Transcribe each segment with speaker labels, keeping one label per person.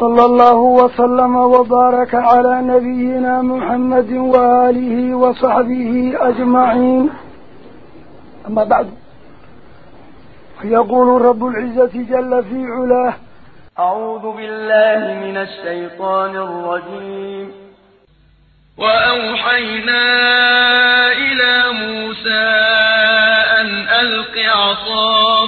Speaker 1: صلى الله وسلم وبارك على نبينا محمد وآله وصحبه أجمعين. أما بعد يقول رب العزة جل في علاه
Speaker 2: أعوذ بالله من الشيطان الرجيم. وأوحينا إلى موسى أن ألق عصاك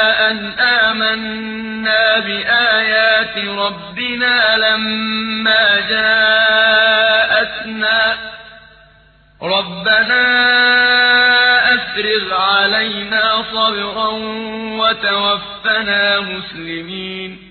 Speaker 2: أن آمنا بآيات ربنا لما جاءتنا ربنا أفرغ علينا صبرا وتوفنا مسلمين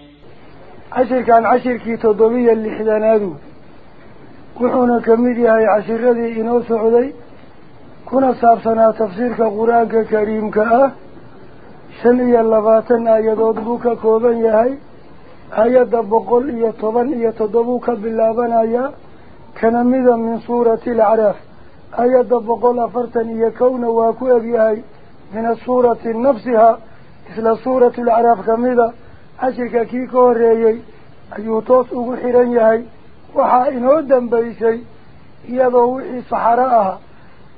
Speaker 1: عشر كان عشر كي تضبيا لحدانادو وحونا كميدي هاي عشر ذي إنو سعودي. كنا سابسنا تفسير كقرآن كريم كأه شنيا اللباتن آيادود بوكا كوبان يهي. آياد بقول إيا طبان إيا تضبوكا باللابان آيا كان ميدا من سورة العراف. آياد بقول أفرتن إيا كون واكو أبيهي من السورة نفسها. مثل سورة العراف كميدا عشرك كيكو ريي أيو توس wixii saxaro ah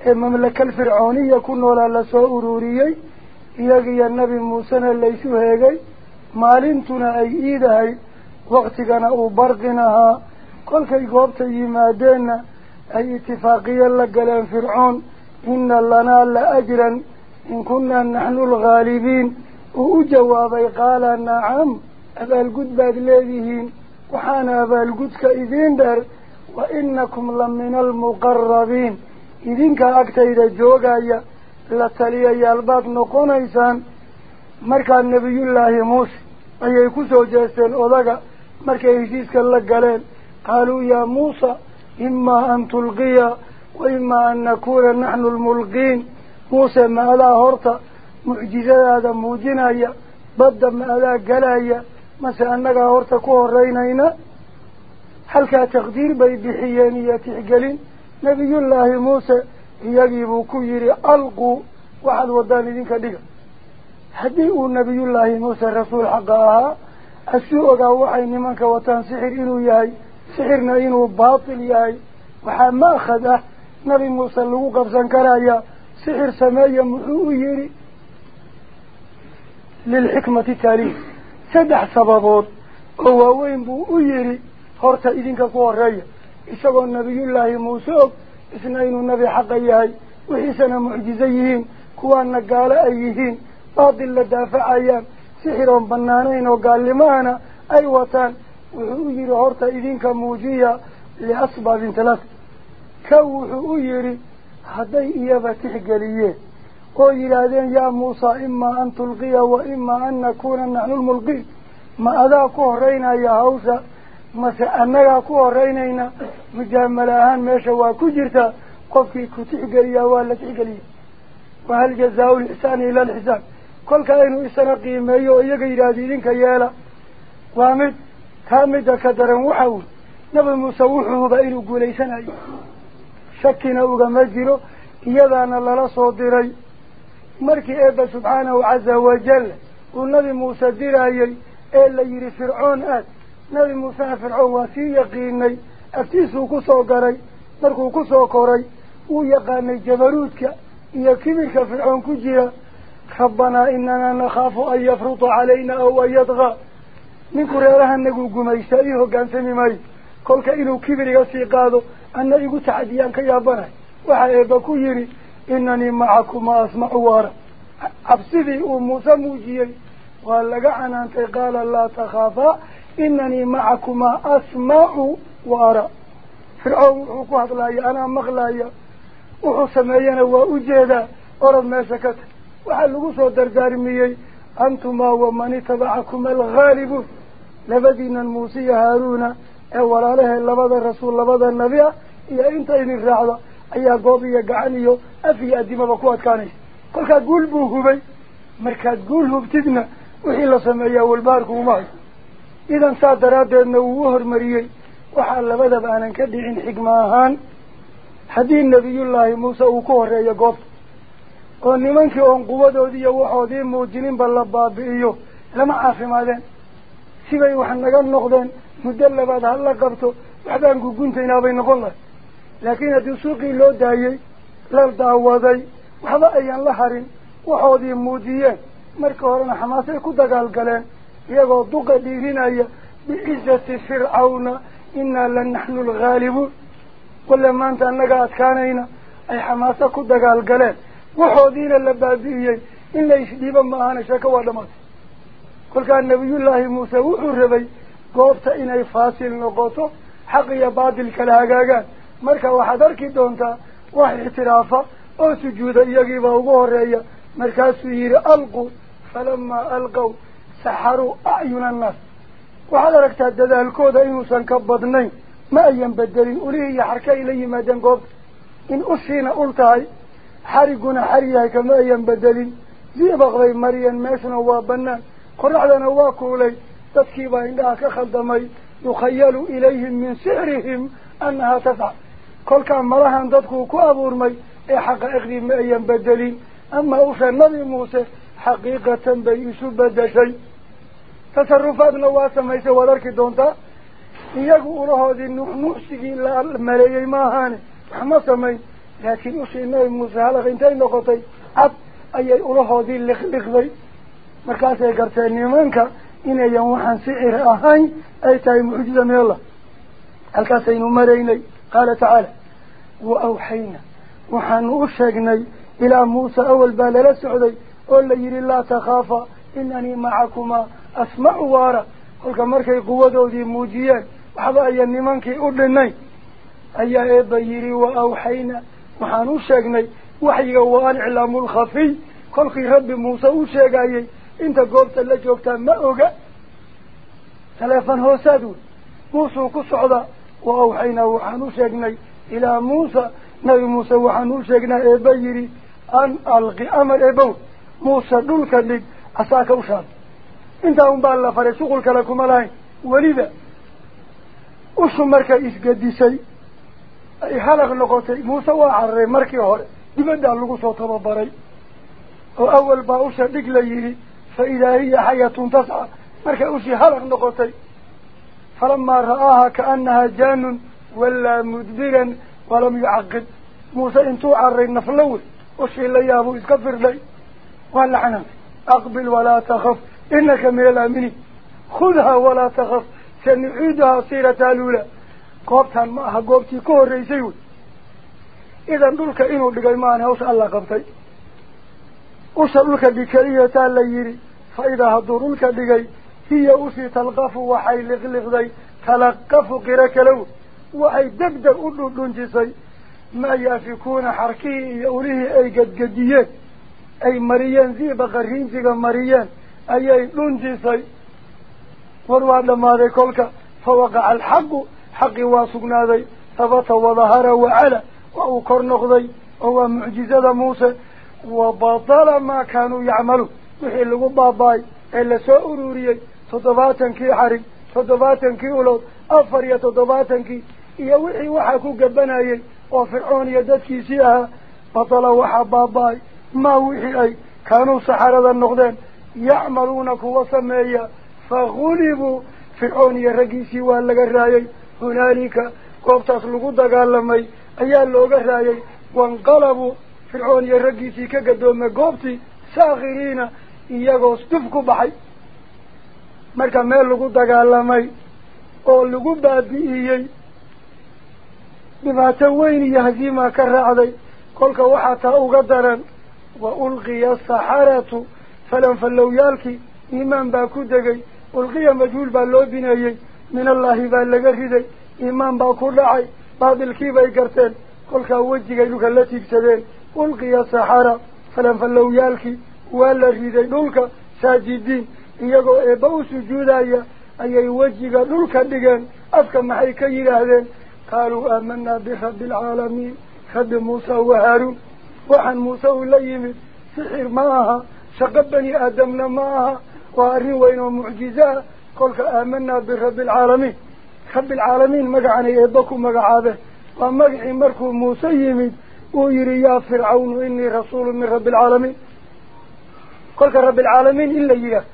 Speaker 1: ee mamlakal fircooniya ku noolaa lasoo ururiyey iyagiyo nebi muusena laysu heegay maalintuna ay iidahay waktigana uu barqin ahaa kolkay goobta yimaadeenna ay itifaaqiyo la galeen fircoon inna lanaa la ajran in kunnaa naxnu alghaalibiin nacam abaalgud baad leedihiin waxaana abaalgudka idiin dheer wa inakum la mina almuqarabiin idinkaa agtayda joogaya la taliyayaal baad noqonaysaan markaa nebiyullaahi muuse ayay ku soo jeesteen odaga markay heshiiska la galeen qaaluu yaa muusa imaa an tulqiya wa imaa an nakuuna naxnu lmulqiin muuse ma adaa horta annagaa horta ku horeynayna halkaa taqdiir bay bixiyeen iyo tixgelin nebiyullaahi muuse iyagiibuu ku yidhi alquu waxaad wadaan idinka dhiga haddii uu nebiyullaahi muuse rasuul xaqa ahaa asuu ogaa waxay nimanka wataan sixir inuu yahay sixirna inuu baatil yahay waxaa ma'khad ah nabi muuse lagu qabsan karaya sixir sameeya muxuu u yidhi للحكمة التالي سدع سببات هو وين بو؟ ايري هورتا ايدنك قوار راية إسوى النبي الله موسوب. اسنين النبي حق ايهاي وحسن معجزيهين. كوانا قال أيهين. بعض اللي دافع أيام. سحرهم بنانين وقال لمانا. أي وطان ويري هورتا ايدنك موجية لأسباب ثلاث. كوحو ايري هدي ايابا تحقليين ma adaa ku horeynaya hawsha mase annagaa ku horeynayna mujaamala ahaan meesha waa ku jirtaa qofkii ku tixgeliyaa waa la tixgeliya wahal jazaau lixsaani ila alxisaan kolkaa inuu isana qiimeeyo oo iyaga yidhaahda idinka yeela waa mid taa midda ka daran waxa wy nabi muuse wuxuu hubaa inuu guulaysanayo shakina ugama jiro iyadaana lala soo diray muuse dirayey ee la yidhi fircoon aad nabi muusena fircoon waa sii yaqiinay aftiisuu kusoo garay markuu kusoo koray wuu yaqaanay jabaruudka iyo kibirka fircoon ku jira rabbanaa inanaa nakhaafu an yafruta calayna aw an yadqa ninku reerahanagu gumaysta ii hoggaansami maayo kolka inuu kibir iga sii qaado anna igu taxadiyaan ka yaabanahay waxaa eebba ku yidhi إنني معكم أسمع وارا أبسدي أموسى موجيي وقال لك عن أنت. قال لا تخافا. إنني معكم أسمع وارا فرعون حقوق الله أنا مغلايا وحسمينا وأجيدا. أرض ماسكت وحلقوا صدر جارميي أنتما ومن تبعكم الغالب. لبدينا الموسي هارونا أولا له لبدا الرسول لبدا النبي. يا إنت إني الرعضة ayaa goob iyo gacan iyo af iyo addimaba ku adkaanaysa kolkaa guul buu hubay markaad guul hubtidna wixii la sameeyaa walbaharku uma hayo idan saa daraaddeedna wuu u hormariyey waxaa labadaba aanan ka dhicin xigma ahaan haddii nebiyullaahi muuse uu ku horeeyo goobta oo nimankii oon quwadoodii iyo waxoodii muujininba la baabi'iyo lama caafimaadeen sibay wax naga noqdeen muddo labaad ha la qabto waxbaan guguntaynaa bay noqon lahay suuqii loo daayey la daawaday waxba ayaan la harin waxoodii muujiyeen marka horena xamaasay ku dagaalgaleen iyagoo duqa dhiirinaya bicizati fircawna inaa la naxnu alghaalibuun wale maanta annaga adkaanayna ay xamaaso ku dagaalgaleen waxoodiina la baabi'iyey in la isdhiibo ma ahana sheeko waa dhamaatay kolkaa nabiyullaahi muuse wuxuu rabay goobta inay faasil noqoto xaq iyo baatil kala hagaagaan مركا واحد اركي دونتا واحد اعترافا أو سجودا يقيبا وغوريا مركا سيير القو فلما ألقوا سحروا اعين الناس واحد اركتا دادا الكودا ينسان كبضنين ما بدلين اوليه يحركا الي ما دنقوب ان اسينا التاي حارقنا حريها كما بدلين زي بغضي مريان ماشنا وابنا على لنا واكولي تذكيبا عندها كخلدمي يخيل إليهم من سعرهم أنها تفعل kolkaa malahan dadkuu ku abuurmay ee xaqaa'iqdii ma ayan bedelin ama usha nabi muuse xaqiiqatan bay isu bedeshay tasarufaadna waa samaysay waad arki doontaa iyagu ulahoodii nuuxnuuxsigii la maleeyey ma ahaane wax ma samayn laakiin ushii nabi muuse halaq intay noqotay cad ayay ulahoodii liqliqday markaasay garteen nimanka inayan waxaan sicir ahayn ay tahay mucjiza min allah halkaasaynu maraynay awal baa lala socday oo la yidhi laa takhaafa inanii macakumaa asmacu waara kolka markay quwadoodii muujiyeen waxba ayan nimankii u dhinayn ayaa eebba yidhi wa awxayna waxaan u sheegnay waxyiga waa aliclaamu lkhafiy kolkii rabbi muuse u sheegayey inta goobta la joogtaa ma oga taleefon hoosaad wey muusuu ku alqi amar eebow muuse dhulka dhig asaaka u shaad intaa un baa la faray shuqul kale kuma lahayn weliba ushu markay isgadisay ay halaq noqotay muuse waa cararay markii hore dibaddaa lagu soo tababaray oo awal baa usha dhig la yidhi fa idaa hiya xayatun tasca markay ushii halaq noqotay kaanahaa jaanun wallaa mudbiran walam yucaqib muuse intuu cararay naflo wey ushii la yaabuu iska firdhay waa lacnantay aqbil walaa takaf inaka min alaaminiin khudhaa walaa takaf sanuciiduhaa siirataa luula goobtaan ma aha goobtii ka horreysay wey idan dhulka inuu dhigay maana hawsha alla qabtay usha dhulka dhig keliyataa la yidhi fa هي أوسي تلقف وحي لغلغ ذي تلقف قرك لو وحي دقدر أولو دونجسي ما يافكون حركي يأوليه أي قد قديين أي مريان ذي بغرهين ذي مريان أي أي دونجسي وروا لما ذي كلك فوقع الحق حق واسقنا ذي ثبت وظهر وعلى وأوكرنق ذي هو معجزة موسى. وبطل ما كانوا يعملوا. وحي اللي قبابا إلا سأروريه تضباطا كي حرق تضباطا كي أولاد أفر يا تضباطا كي إيا وحي وحاكو قبنايي وفرعون يددكي سيها بطل وحا باباي ما وحي أي كانوا سحرة النقدين يعملون كوا سمية فغلبوا فرعون يرقيسي واللغا رايي هنالك قوبتاس لغو دقالمي أيان لوغا رايي وانقلبوا فرعون يرقيسي كقدوم قوبتي ساخرين duf ku baxay. Marka meel lagu dagaalamay oo lagu baabi'iyey dhibaato weyn iyo haziima ka raacday kolka waxaa taa uga daran wa ulqiya asaxaratu falanfallowyaalkii iimaan baa ku degay ulqiya majhuul baa loo bineeyey min allaahi baa laga riday iimaan baa ku dhacay baatilkii bay garteen kolkaa wejigay dhulka la tiigsadeen ulqiya saxara falanfallowyaalkii waa la riday dhulka saajidiin alcaalamiin rabbi muusa wa haaruun waxaan muuse uu la yimid sixir ma aha shaqo bani aadamna ma aha waa arrin weyn oo mucjiza ah kolka aamanaa birabbi alcaalamiin rabbi alcaalamiin magacanay eebba ku magacaabeen waa magacii markuu muuse yimid uu yidhi yaa fircawnu inii rasuulu min rabbi alcaalamiin kolka rabbi alcaalamiin in la yidhaah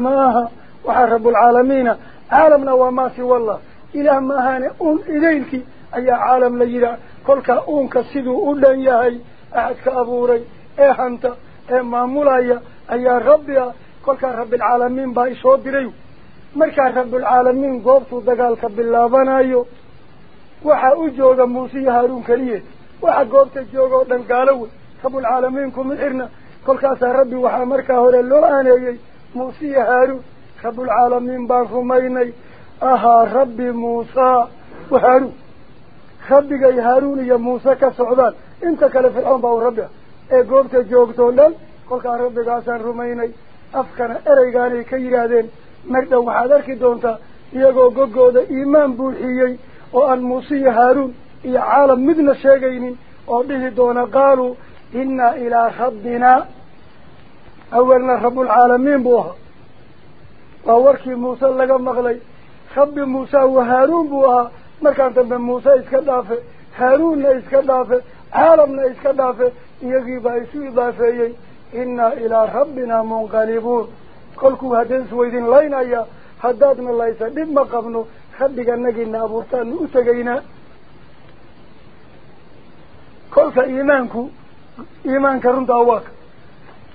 Speaker 1: ma aha waxaa rabbulcaalamiina caalamna waa maasi wallah ilaah ma ahaane uun idaylkii ayaa caalam la yidhaah kolka uunka siduu u dhan yahay axadka abuuray ee hanta ee maamulaya ayaa rabbi ah kolkaa rabbialcaalamiin baa isoo diray markaa rabbulcaalamiin goobtuu dagaalka bilaabanayo waxaa u jooga muuse iyo haaruun keliye waxa goobta jooga oo dhan gaalo wey rabbulcaalamiin kuma xirna hore loo aaneeyey muuse iyo haaruun rabbulcaalamiin baan rumaynay ahaa rabbi muusaa wa haaruun rabbigay haaruun iyo muuse ka socdaan inta kale fircoon baa u rabbi ah ee goobta joogtoo dhan kolkaa rabbigaasaan rumaynay afkana ereygaanay ka yidhaahdeen mardhow waxaad arki doontaa iyagoo gogooda iimaan buuxiyey oo aan muuse iyo haaruun iyo caalam midna sheegaynin oo dhihi doona qaaluu buu ahaa waa warkii muuse laga maqlay rabbi muuse wa haaruun buu ahaa markaan dambe muuse iska dhaafe haaruunna iska dhaafe caalamna iska dhaafe iyagiibaa isu idaafeeyey innaa ilaa rabbinaa munqalibuun kolkuu haddeen iswaydin laynaya haddaadna laysa dhib ma qabno rabbiganagina abuurtaanu u tegaynaa kolka iimaanku إيمان كرنت أواك.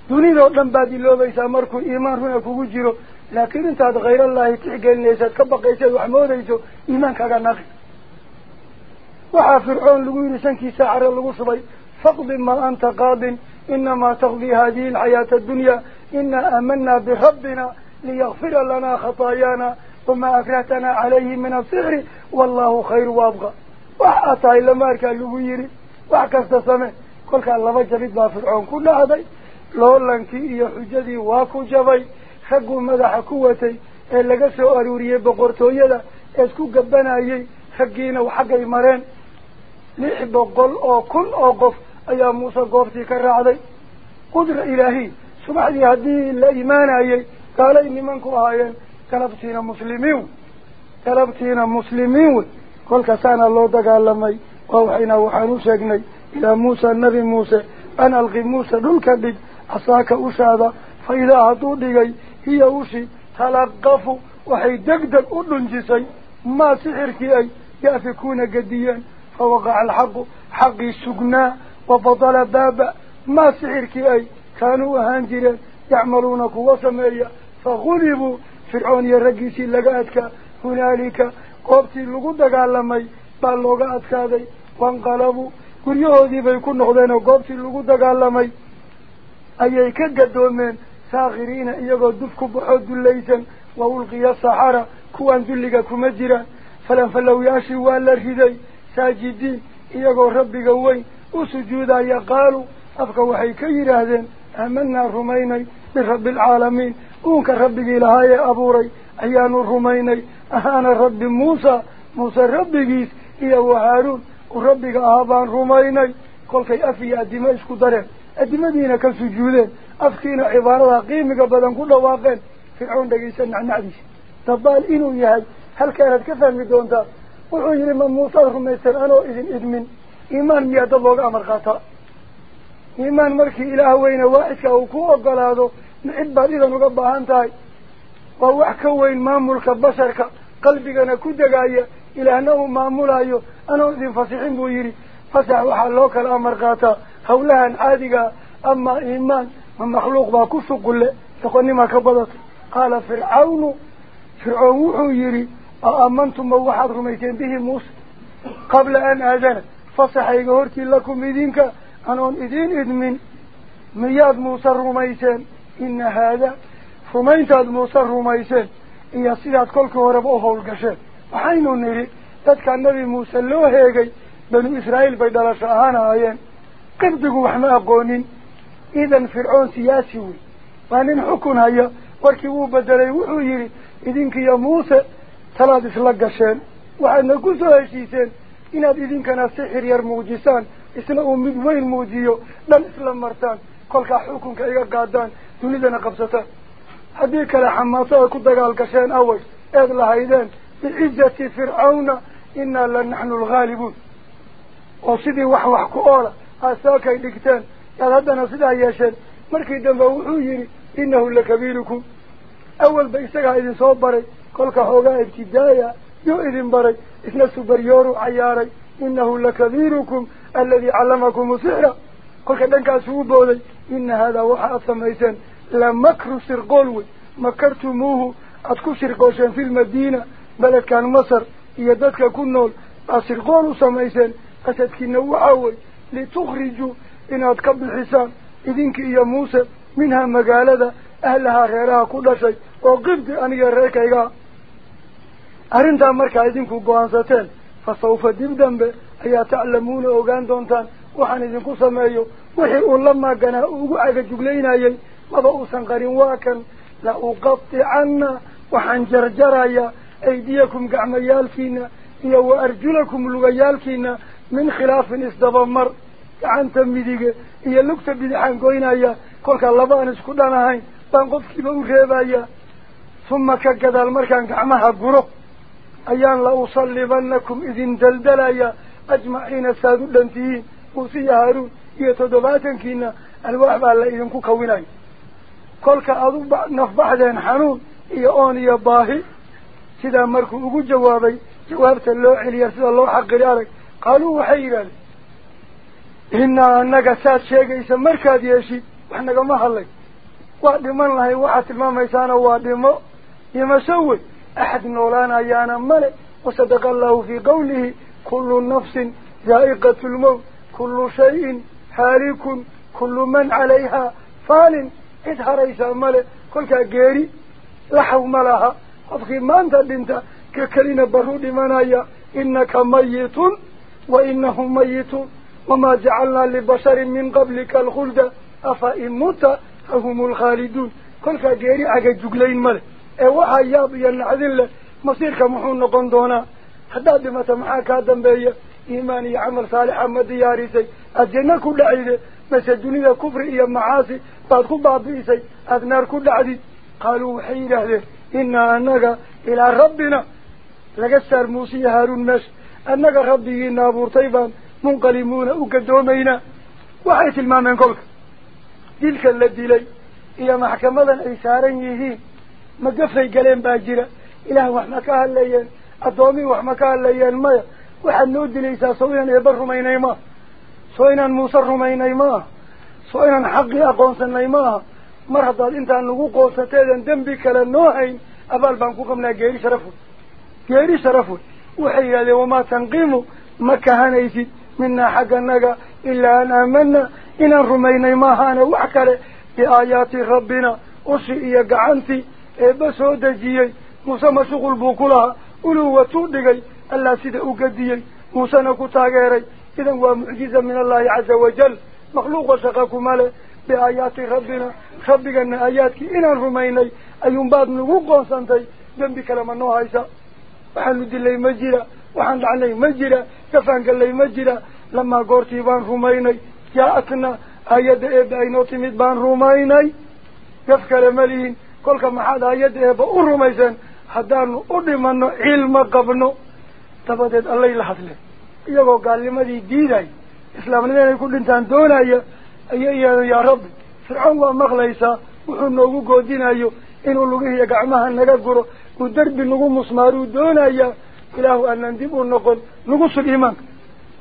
Speaker 1: دوني لو لم بعد لو بيسا مركو إيمان هنا كوجيرو لكن انت هذا غير الله تحقين ليسا تكبق إيسا وحمود إيسا إيمان كاقا ناخي وحا فرعون لقوي لسنكي ساعر لقو صبي. ما أنت قاض. إنما تغضي هذه الحياة الدنيا. إنا أمنا بحبنا ليغفر لنا خطايانا وما أكرهتنا عليه من الصغر والله خير وأبغى. وحا أطاي لماركا لقوي لي وحكست سمه laba jabid baa fircoon ku dhacday loolankii iyo xujadii waa ku jabay ragguu madaxa ku watay ee laga soo aruuriyey boqortooyada ee isku gabanayey raggiina xaggay mareen lix boqol oo kun oo qof ayaa muuse goobtii ka raacday qudra ilaahiy subaxdii haddii la imaanayey gaalay nimanku ahaayeen galabtiina muslimiin galabtiina muslimiin wey kolkaasaana loo dagaalamay waa waxayna waxaan u sheegnay إلى موسى النبي موسى أن ألغي موسى ذلك بك أصاك أشاذا فإذا أطوده هي أشي تلقف وحي دقدق أدن جسي ما سحرك أي يأفكون قديا فوقع الحق حق السقناء وفضل باب ما سحرك أي كانوا هانجرا يعملون قوة سمارية فغلبوا فرعون يرقسي لقاتك هنالك قبتي لقودك على مي بلقاتك هذي وانقلبوا guryahoodii bay ku noqdeen oo goobtii lagu dagaalamay ayay ka gadoomeen saakhiriina iyagoo duf ku baxoo dullaysan wa ulqiya saxara kuwaan dulliga kuma jiraan falanfalowyaashii waa la riday saajidiin iyagoo rabbiga weyn u sujuudaya qaaluu afka waxay ka yidhaahdeen aamanaa rumaynay birabbi alcaalamiin uunka rabbigii lahaa ee abuuray ayaanu rumaynay ahaana rabbi muusa muuse rabbigiis iyo wahaaruun uu af iyo addimo isku dareen addimadiina ka sujuudeen afkiina cibaarada qiimiga badan ku dhawaaqeen fircoon dhegaysa nacnacdiisa dabaal inuu yahay halkaanaad ka fahmi doontaa wuxuu yidhi ma muusaad rumaysteen anoo idin idmin iimaan miyaa dad looga amar qaataa iimaan markii ilaah weyne waaxidka uu ku ogolaado micid baad idan uga baahan tahay waa wax ka weyn maamulka basharka qalbigana ku degaaya fasixin buu yidhi fasax waxaa loo kala amar qaataa hawlahan caadigaa amaa iimaan ma makhluuq baa ku shuqulle doqonnima ka badatay qaala fircawnu fircoon wuxuu yidhi a aamantum ma waxaad rumayseen bihi muuse qabla an aadana fasaxayga hortii lakum idinka anoon idiin idmin miyaad muuse rumayseen ina haada rumayntaad muuse rumayseen iyo sidaad kolkii horeba u howlgasheen dhalasho ahaan ahaayeen qibdigu wax ma aqoonin idan fircoon siyaasi wey waa nin xukun haya warkii wuu bedelay wuxuu yidhi idinkiiyo muuse talaad isla gasheen waxaadna ku soo heshiiseen inaad idinkana sixir yar muujisaan isna uu mid weyn muujiyo dhan isla martaan kolkaa xukunka iga qaadaan dunidana qabsataan haddii kale xamaasada ku dagaal gasheen away eed lahaydeen بعزة فرعون إنا لنحن الغالبون. وصدي وحوح كؤولا أساك لكتان قال هذا نصد عياشان مركي دمو حويري إنه لكبيركم. أول بيستقع إذن صبري قولك حوغا ابتدايا يو إذن بري. إثنى سبريور عياري إنه لكبيركم الذي علمكم سعرا قولك دنك أسوبولي إن هذا وحا أصميسان لمكر سرقولوي مكرتموه أتكو سرقوشان في المدينة. Samayseen qasadkiina waxaa wey litukhrijuu inaad ka bixisaan idinkii iyo muuse minhaa magaalada ahlahaa reeraha ku dhashay oo qibdi aniga reerkaygaa arrintaa markaa idinku go-aansateen fa sawfa dib dambe ayaa taclamuuna ogaan doontaan waxaan idinku sameeyo wixii uu la maaganaa uu ugu cagajuglaynayay maba uusan qarin waa kan la uqaticanna waxaan jarjarayaa isdabamar gacanta midige iyo lugta bidixaan goynaya kolkaa laba aan isku dhan ahayn baan qofkiiba u reebayaa uma ka gadaal markaan gacmaha guro ayaan la usallibanakum idin daldalaya ajmaciina saad u dhan tihiin muuse iyo haaruun iyo toddobaatankiina alwaax baa la idinku kawinaya kolka aad u nafbaxdeen xanuun iyo oon iyo baahi sidaa markuu ugu jawaabay jawaabta loo celiya sida loo xaqiri arag qaaluu waxay yidhahdeen innaa annaga saad sheegaysa markaad yeeshid wax nagama hadlay waa dhiman lahay waxaad tilmaamaysaana waa dhimo dhimasho wey axad noolaanayaana male wasadaqa allahu fii qawlihi kullu nafsin zaa'iqatu lmowt kullu shayin haalikun kullu man calayhaa faalin cid haraysaa male kolkaa geeri laxaw ma laha أفكي مانتا لنتا ككلين برود منايا. إنك ميت وإنهم ميت وما جعلنا لبشر من قبلك الخلد. أفإن موتا هم الخالدون. كل كجيري أجا جقلين مال أوعى إيوه يا ينعذ الله مصيرك محون قندونا حداد متى معاك هذا إيماني عمل صالح أما دياريسي الجنة كل عيدة مسجدني كفر إيا معاصي. بعد كل بعض إيسي أذنار كل عديد. قالوا حي له إنا أنك إلى ربنا. لقصر موسى هارون مش أنك ربي نابور طيبا منقلمون أكدومين وحيث المامن قولك. تلك الذي لي. إلى محكمة الإسارين يهين ما قفري قلين باجرة. إلى وحمكا الليين أدومي وحمكا الليين ما وحنود ليس صويا يبر رمين ما صويا موسى رمين ما صويا حقي أقوصا ما abaal baan ku qabnaa geeri sharaf wey geeri sharaf wey waxay yidhahdeen wamaa tanqimu ma kahanaysid minaa xagganaga ilaa an aamana inaan rumaynay maahaane wax kale biaayaati rabbina ushi iyo gacantii eebba soo dejiyey muuse ma shuqul buu ku lahaa uluwatuu dhigay allaa sida u gadiyey muusena ku taageeray idan waa mucjiza min allahi caza wajal makhluuqa shaqa kuma leh ayuunbaad nagu qoonsantay dembi kale ma noo haysa waxaanu dilay ma jira waxaan dhacnay ma jira kafaan gallay ma jira lamaa goortii baan rumaynay jaa-atna aayadda eebba aynoo timid baan rumaynay gaf kale ma lihin kolka maxaad aayadda eebba u rumayseen haddaanu u dhimanno cilma qabno dabadeed allay la hadleen iyagoo gaalnimadii diiday islaamnimo inay ku dhintaan doonaya noogu goodinayo inuu lugihiiyo gacmaha naga guro uu derbi nagu musmaaruu doonayaa ilaahu aanan dib u noqon nagu sug iimaanka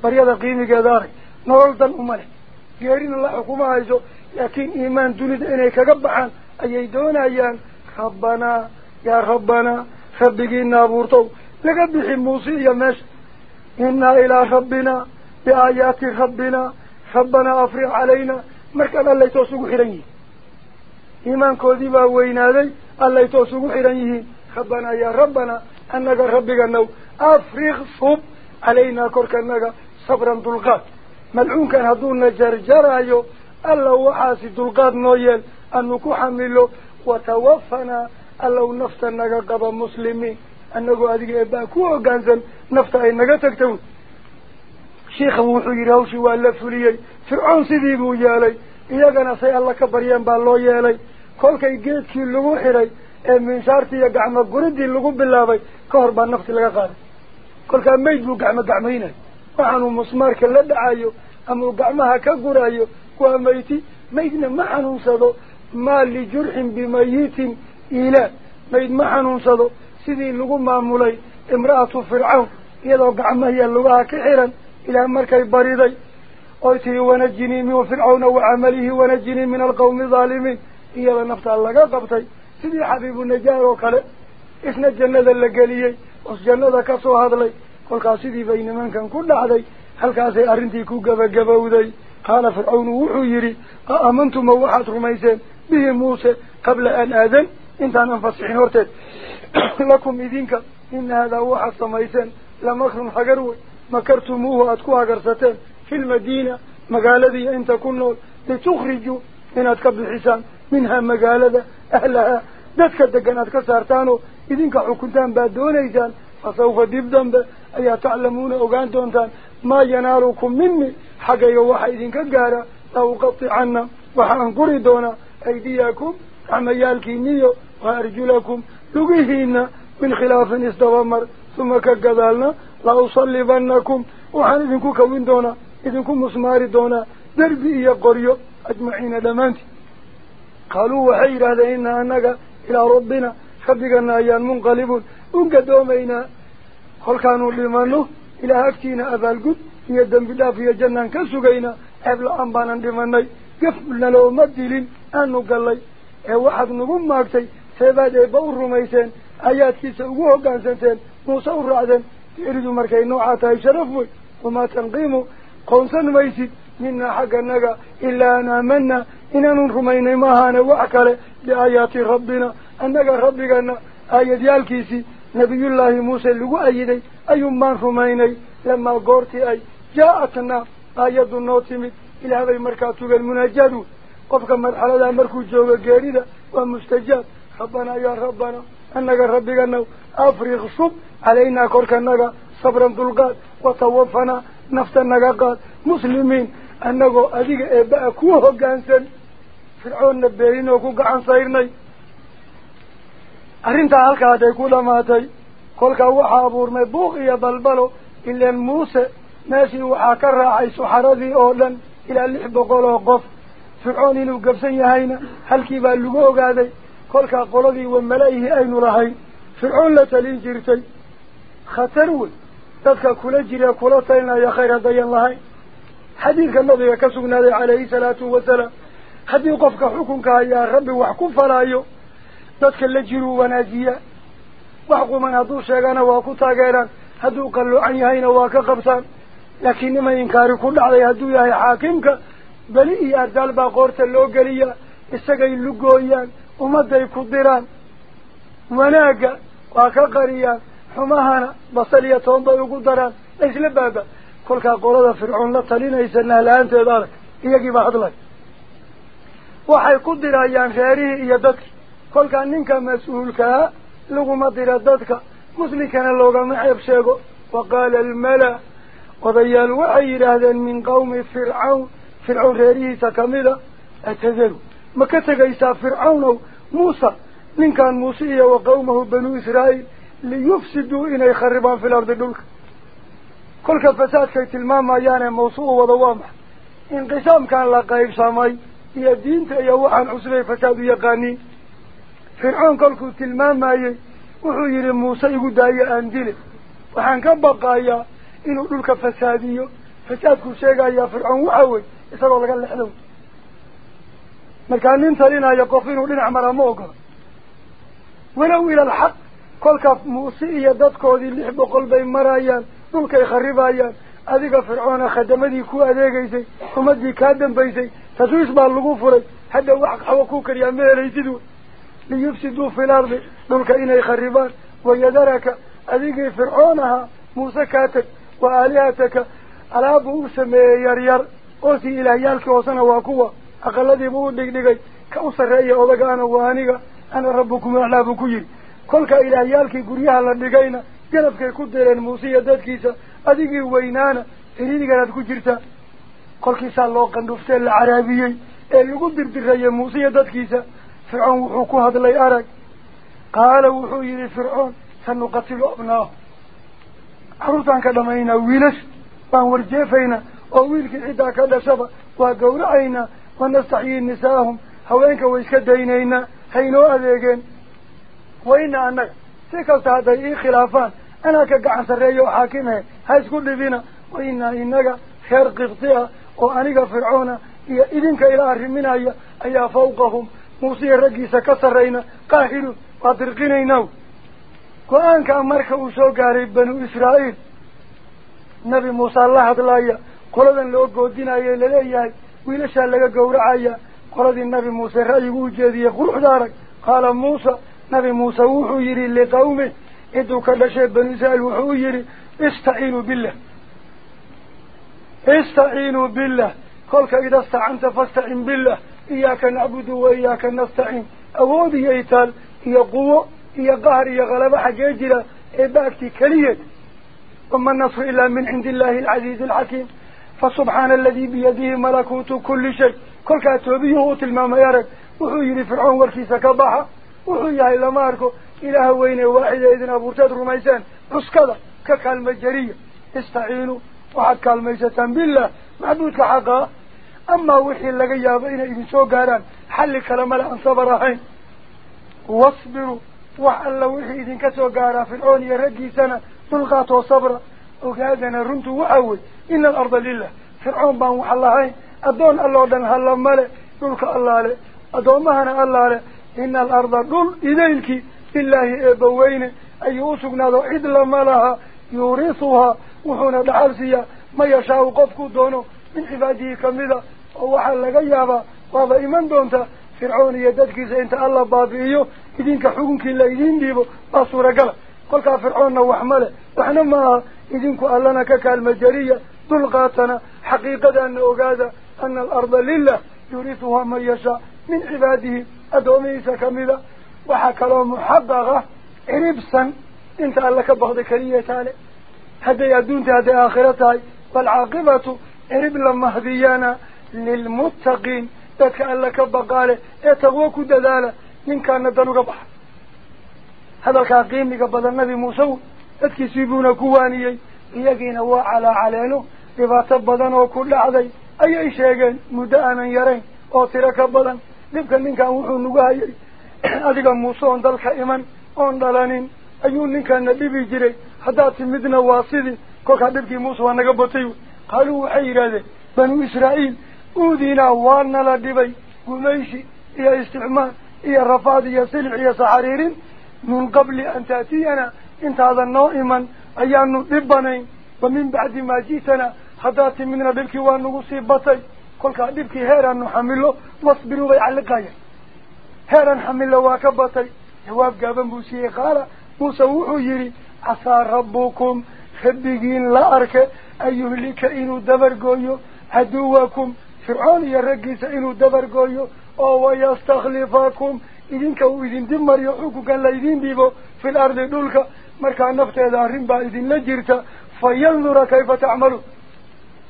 Speaker 1: baryada qiimigeeda arag nolol dan uma leh geerina la xukuma hayso laakiin iimaan dunida inay kaga baxaan ayay doonayaan rabbanaa yaa rabbanaa rabbigiina abuurtow laga bixi muuse iyo meesha innaa ilaa rabbinaa biaayaati rabbinaa toos ugu xidhan yihiin iimaankoodii baa weynaaday allay toos ugu xidhan yihiin rabbanaa yaa rabbanaa annaga rabbiganaw afriq sub calaynaa korkanaga sabran dulqaad malcuunkan hadduuna jarjaraayo alla waxaasi dulqaad noo yeel anu ku xamilo watawafanaa allow nafta naga qaba muslimiin annagoo adiga eebaa ku hoggaansan nafta ay naga tagta wy fircoon sidii buu yeelay iyagana say alla ka baryeen baa loo yeelay kolkay geedkii lagu xidhay ee minshaartii iyo gacmo guridii lagu bilaabay ka hor baa nafti laga qaaday kolkaa mayd buu gacmo gacmaynayo waxaanuu musmaarka la dhacayo ama uu gacmaha ka gurayo waa mayti maydna ma xanuunsado maa lijurxin bimayitin iilaan mayd ma xanuunsado sidii lagu maamulay imra'atu fircawn iyadoo gacmahiya lugaha ka xiran إلى مركي بريضي أرتي ونجني من فرعون وعمله ونجني من القوم الظالمين. إيالا نفتع لك قبطي. سيدي حبيب النجار وقال إثنى الجنة اللقالية وسجنة كسو هذلي. قل قاسدي بين من كان كل عدي هل قاسي أرنتي كو قبا قباو ذي قال فرعون وحيري أأمنتم موحات رميسان به موسى قبل أن آذن. إنت مفصحين ورتد. لكم إذنك. إن هذا هو وحا سميسان لمخرم حقروي. Ku hagarsateen fi lmadiina magaaladiiyo inta ku nool litukhrijuu inaad ka bixisaan minhaa magaalada ahlahaa dadka degan aad ka saartaanoo idinka xukuntaan baad doonaysaan fasawfa dib dambe ayaa taclamuuna ogaan doontaan maa yanaalukum mini xaggayga waxa idinka gaara la uqaticana waxaan guri doonaa aydiyakum gacmayaalkiiniyo wa arjulakum lugihiina min khilaafin isdabamar uma ka gadaalna la usallibanakum waxaan idinku kawin doonaa idinku musmaari doonaa derbi iyo qoryo ajmaciina dhammaantii qaaluu waxay yidhahdeen ina annaga ilaa rabbina rabbigana ayaan munqalibun u gadoomaynaa kolkaanu dhimano ilaah agtiina abaalgud iyo dembi dhaaf iyo jannaan ka sugaynaa ceeb la-aan baanan dhimanay gaf nalooma dilin aanu gallay ee waxaad nagu maagtay seebaad eebba u rumayseen aayaadkiisa tahay sharaf wey wamaa tanqiimu qoonsan maysid minaa xagganaga ilaa an aamanaa inaanun rumaynay maahaane wax kale biaayaati rabbina annaga rabbigana aayadyaalkiisii nabiyullaahi muuse lagu ayiday ayuun baan rumaynay lamaa goortii ay jaa-atnaa aayaddu noo timid ilaah bay markaa tugeen munaajaad wey qofka marxaladaa markuu joogo geerida waa mustajaab rabbanaa yaa rabbanaa annaga rabbigana afriq shub calaynaa korkanaga sabran dulqaad watawafanaa nafta naga qaad muslimiin annagoo adiga eebba-a ku hoggaansan fircoonna beenin oo ku gacan sayrnay arrintaa halkaa hadday ku dhamaatay kolkaa waxaa abuurmay buuq iyo balbalo ilaan muuse meeshii waxaa ka raacay suxaradii oo dhan ilaa lix boqol oo qof fircoon inuu gabsan talin jirtay khatar wey dadka kula jira kula talinaya khayr haddayan lahayn xadiidka nabiga ka sugnaaday calayhi salaatu wasalaam haddii qofka xukunka hayaa rabbi wax ku falaayo dadka la jiruu wanaajiyaa wax quman hadduu sheegana waa ku taageeraan hadduu qalloocan yahayna waa ka qabtaan laakiin niman inkaari ku dhacday hadduu yahay xaakimka beli iyo ardaal baa qoorta loo geliyaa isagay lugooyaan waa ka qariyaan xumahana basal iyo toon bay ugu daraan laysla baaba kolkaa qolada fircoon la talinaysa nahala-aanteeda adag iyagiibaa hadlay waxay ku dirayaan reerihii iyo dadkii kolkaa ninka mas-uulkaa لغم دردتك مسلم كان لغا محيب شيغو وقال الملا وضي الوحي هذا من قوم فرعون فرعون غيره تكملة أتذروا ما كتغيسا فرعون موسى من كان موسى وقومه بنو إسرائيل ليفسدوا إن يخربان في الأرض دولك. كل كفساد كيت الماما يعني موصوه وضوامح انقسام كان لقائب سامي. هي يا وحن عسبي فساد يقاني. فرعون كل yidhi muuse igu daayo aan dile waxaan ka baqayaa inuu dhulka fasaadiyo fasaadkuu sheegayaa fircoon waxa wey isagoo laga lexdow ma ogola walow ila alxaq kolka muuse iyo dadkoodii lix boqol bay marayaan dhulkay kharibayaan adiga fircoona khadamadii ku adeegaysay ummadii kaa dambaysay taswiis baa lagu furay hadda wax qaxwo ku kariyaa ma helaysid wey liyufsiduu fi lardi dhulka inay kharibaan wayadaraka adigii fircoonaha muuse kaa teg wa aalihataka alaabuu u sameeyey yaryar oosii ilaahyaalkii hoosena waa kuwa aqaladiibuu u dhigdhigay ka u sarreeya odagaana waa aniga ana rabbukum aclaa buu ku yidhi kolka ilaahyaalkii guryaha la dhigayna janabkay ku direen muuse iyo dadkiisa adigii weynaana ciriiriganaad ku jirtaa kolkiisaa loo qandhuftee la caraabiyey ee lagu dirdirayay muuse iyo dadkiisa فرعون وحوكو هذا اللي ونستحيي نساهم. هوينك ويسك دينينا. هينو أذيقين. وإنا أنك سيكلت هذا إيه خلافان. أنا كقعن سريو حاكمه. هاي سكول بينا وإنا إنك خير قبطيها وأنك فرعون. إذنك إلى أرمنا أي فوقهم. موسى رجيسا كسرينا قاهر وطرقينينا وأنك أمرك وشو قارب بنو إسرائيل. نبي ويلشا لغا قورعايا قلدا النبي موسى رأي وجدي قرح دارك. قال موسى نبي موسى وحو يري لقومه إدو كدشي بنو إسرائيل وحو استعينوا بالله. استعينوا بالله. قولك إذا استعنت فاستعين بالله. إياك نعبد وإياك نستعين. أودي يتال هي قوة هي قهر هي غلبة حقيجرة إباكتي كلية. وما النصر إلا من عند الله العزيز الحكيم. فسبحان الذي بيده ملكوت كل شيء. كل كاتوبيه تلمام يارك وحيري فرعون وركيسة كباحة وحيها إلا ماركو. إله وين واحد إذن أبو تاد رميسان عسكذا ككالمة جرية. استعينوا. وحد كالميسة بالله. معبودك حقا أما وحي يابا إنا إذن سو قاران حل كلام لأن صبرهين واصبروا. وحل وحي إذن كسو قارا في العون يرقي سنة. وقادنا رنتو وعود إن الأرض لله فرعون بان وحلهين أدون الله دان هلا مالي دولك الله لي أدون مهنا الله لي إن الأرض دول إذينك بالله إبوين أي أسقنا ذو عدل مالها يورثها وحونا دعالسيا ما يشاء قفكو دونه من عباده كمذا ووحا لغا يابا وهذا إيمان دونتا فرعون يددكيسا انت الله بابئيو إذنك حكمك إلا إذن ديبو باسورة قلع قلقا فرعون وحمله وحنا ما إذنك ألنا ككالمة جرية دلقاتنا حقيقة أن أقاد أن الأرض لله يريثها من يشاء من عباده. أدوميسا كمذا وحكى له محققة. عربسا إنت ألك بغض كرية تالي. هذا يدونت هذا آخرتها والعاقبة عرب لما هديانا للمتقين. baqaale ee taqwo ku dadaala ninkaana dan uga baxa dhibaato badan oo ku dhacday ayay sheegeen muddo aanan yarayn oo tiro ka badan dhibka ninkan wuxuu nagu hayay adiga muuse oon dalka iman oon dhalanin ayuu ninkaana dhibi jiray haddaad timidna waa sidii kolkaa dhibkii muuse waa naga batay qaaluu waxay yidhaahdeen banuu israa'iil uudinaa waa nala dhibay gumaysi iyo isticmaal iyo rafaad iyo silix iyo saxariirin wa min bacdi maa ji'tana haddaad timidna dhibkii waa nagu sii batay kolkaa dhibkii heeraanu xamilo wasbiruu bay calliqayeen heeran xamilo waa ka batay jawaab gaaban buu siiyey qaala muuse wuxuu yidhi casaa rabbukum rabbigiin la arke an yuhlika inuu dabargooyo caduwakum فرعون يرقيس إنو دبرقويو أو ويستخلفكم إذن كو إذن دمر يحوكوكا لإذن ديبو في الأرض دولك مركا النفط هذا الرنبا إذن لجرتا فينظر كيف تعملو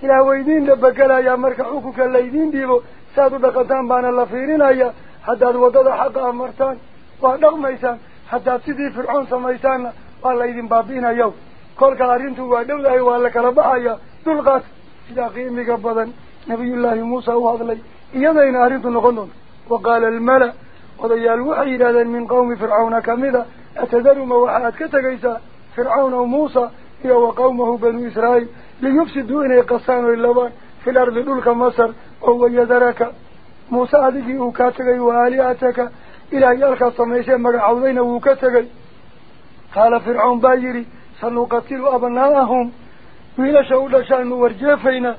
Speaker 1: إلا وإذن لبقالا يا مركا حوكوكا لإذن ديبو سادو دقتان بان الله فيرين أيا حتى الوضد حق أمرتان وأنهم إيسان حتى تدي فرعون سميسان والله إذن بابين أيو كلك أرنتو وأدو دعي وألك ربح أيا دولغات إلا قيمي قبضا نبي الله موسى وهذا لي إيانا إن أرنتو نغنون وقال الملأ وضيال وحيدا من قوم فرعون كمدا أتذر ما وحاد كتغيسا فرعون وموسى هي وقومه بنو إسرائيل. ليفسدوا إن يقصان اللبان. في الأرض دولك مصر. وهو يدرك موسى هذه وكتغي وآلياتك إلى يالك الصميشة مرعوذين وكتغي قال فرعون بايري. سنقتل أبناءهم. ويلا شاولا شأن مورجيفين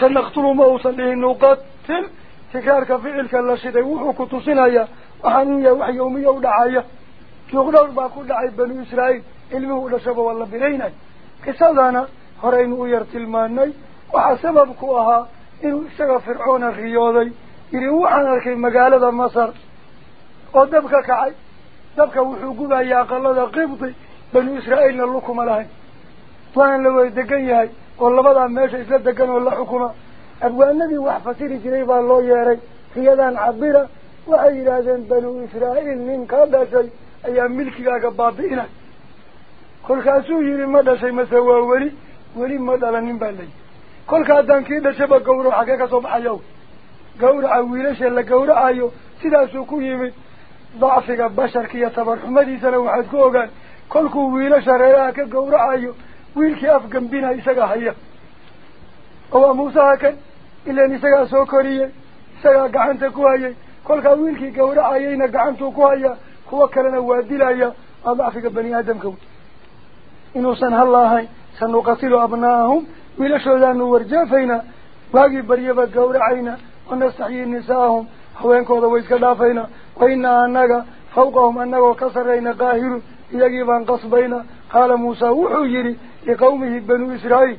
Speaker 1: سنقتل موسى لنقتل تكارك فعلك الله شدي وحوك تصنايا وحنية وحيومية ودعاية كيغنور باكو دعي بني إسرائيل إلمه ودشبه والله برينا كسادانا هرين ويرت الماني وحسببكو أها إنو إشتغى فرعون الغيوضي إلي وحنا لكي مقالة مصر ودبك كعي دبك وحوكو بأي أقل ذا قبطي بني إسرائيل اللوكم لهي طوان لو يدقيهي والله بدا ماشي إسلا دقان والله حكومة abwaanadii wax fasiri jiray baa loo yeeray riyadan cabira waxay yidhaahdeen banu israa'iil nin ka dhashay ayaa milkigaaga baabi'inay kolkaasuu yidhi ma dhashay mase waa weli weli ma dhalanin baa layihi kolka haddaan kii dhashaba gawrac xagee kasoo baxayo gawraca wiilasha la gawracayo sidaasuu ku yimid dacfiga basharka iyo tabarxumadiisana waxaad ku ogaan kolkuu wiilasha reeraha ka gawracayo wiilkii afgambina isagaa haya oo waa muusaha kan ilan isagaa soo koriyey isagaa gacanta ku hayay kolkaa wiilkii gawracayayna gacantuu ku hayaa kuwo kalena waa dilaya waa dacfiga bani aadamka wey inuusan halla ahayn sanuqatilu abnaa'ahum wiilashoodaanu warjeefaynaa waagii baryaba gawracayna wanastaxyii nisaa'ahum haweenkooda way iska dhaafaynaa wa inaa annaga fawqahum annagoo ka sarrayna qaahirun iyagii baan qasbayna qaala muusa wuxuu yidhi liqawmihi banuu israa'iil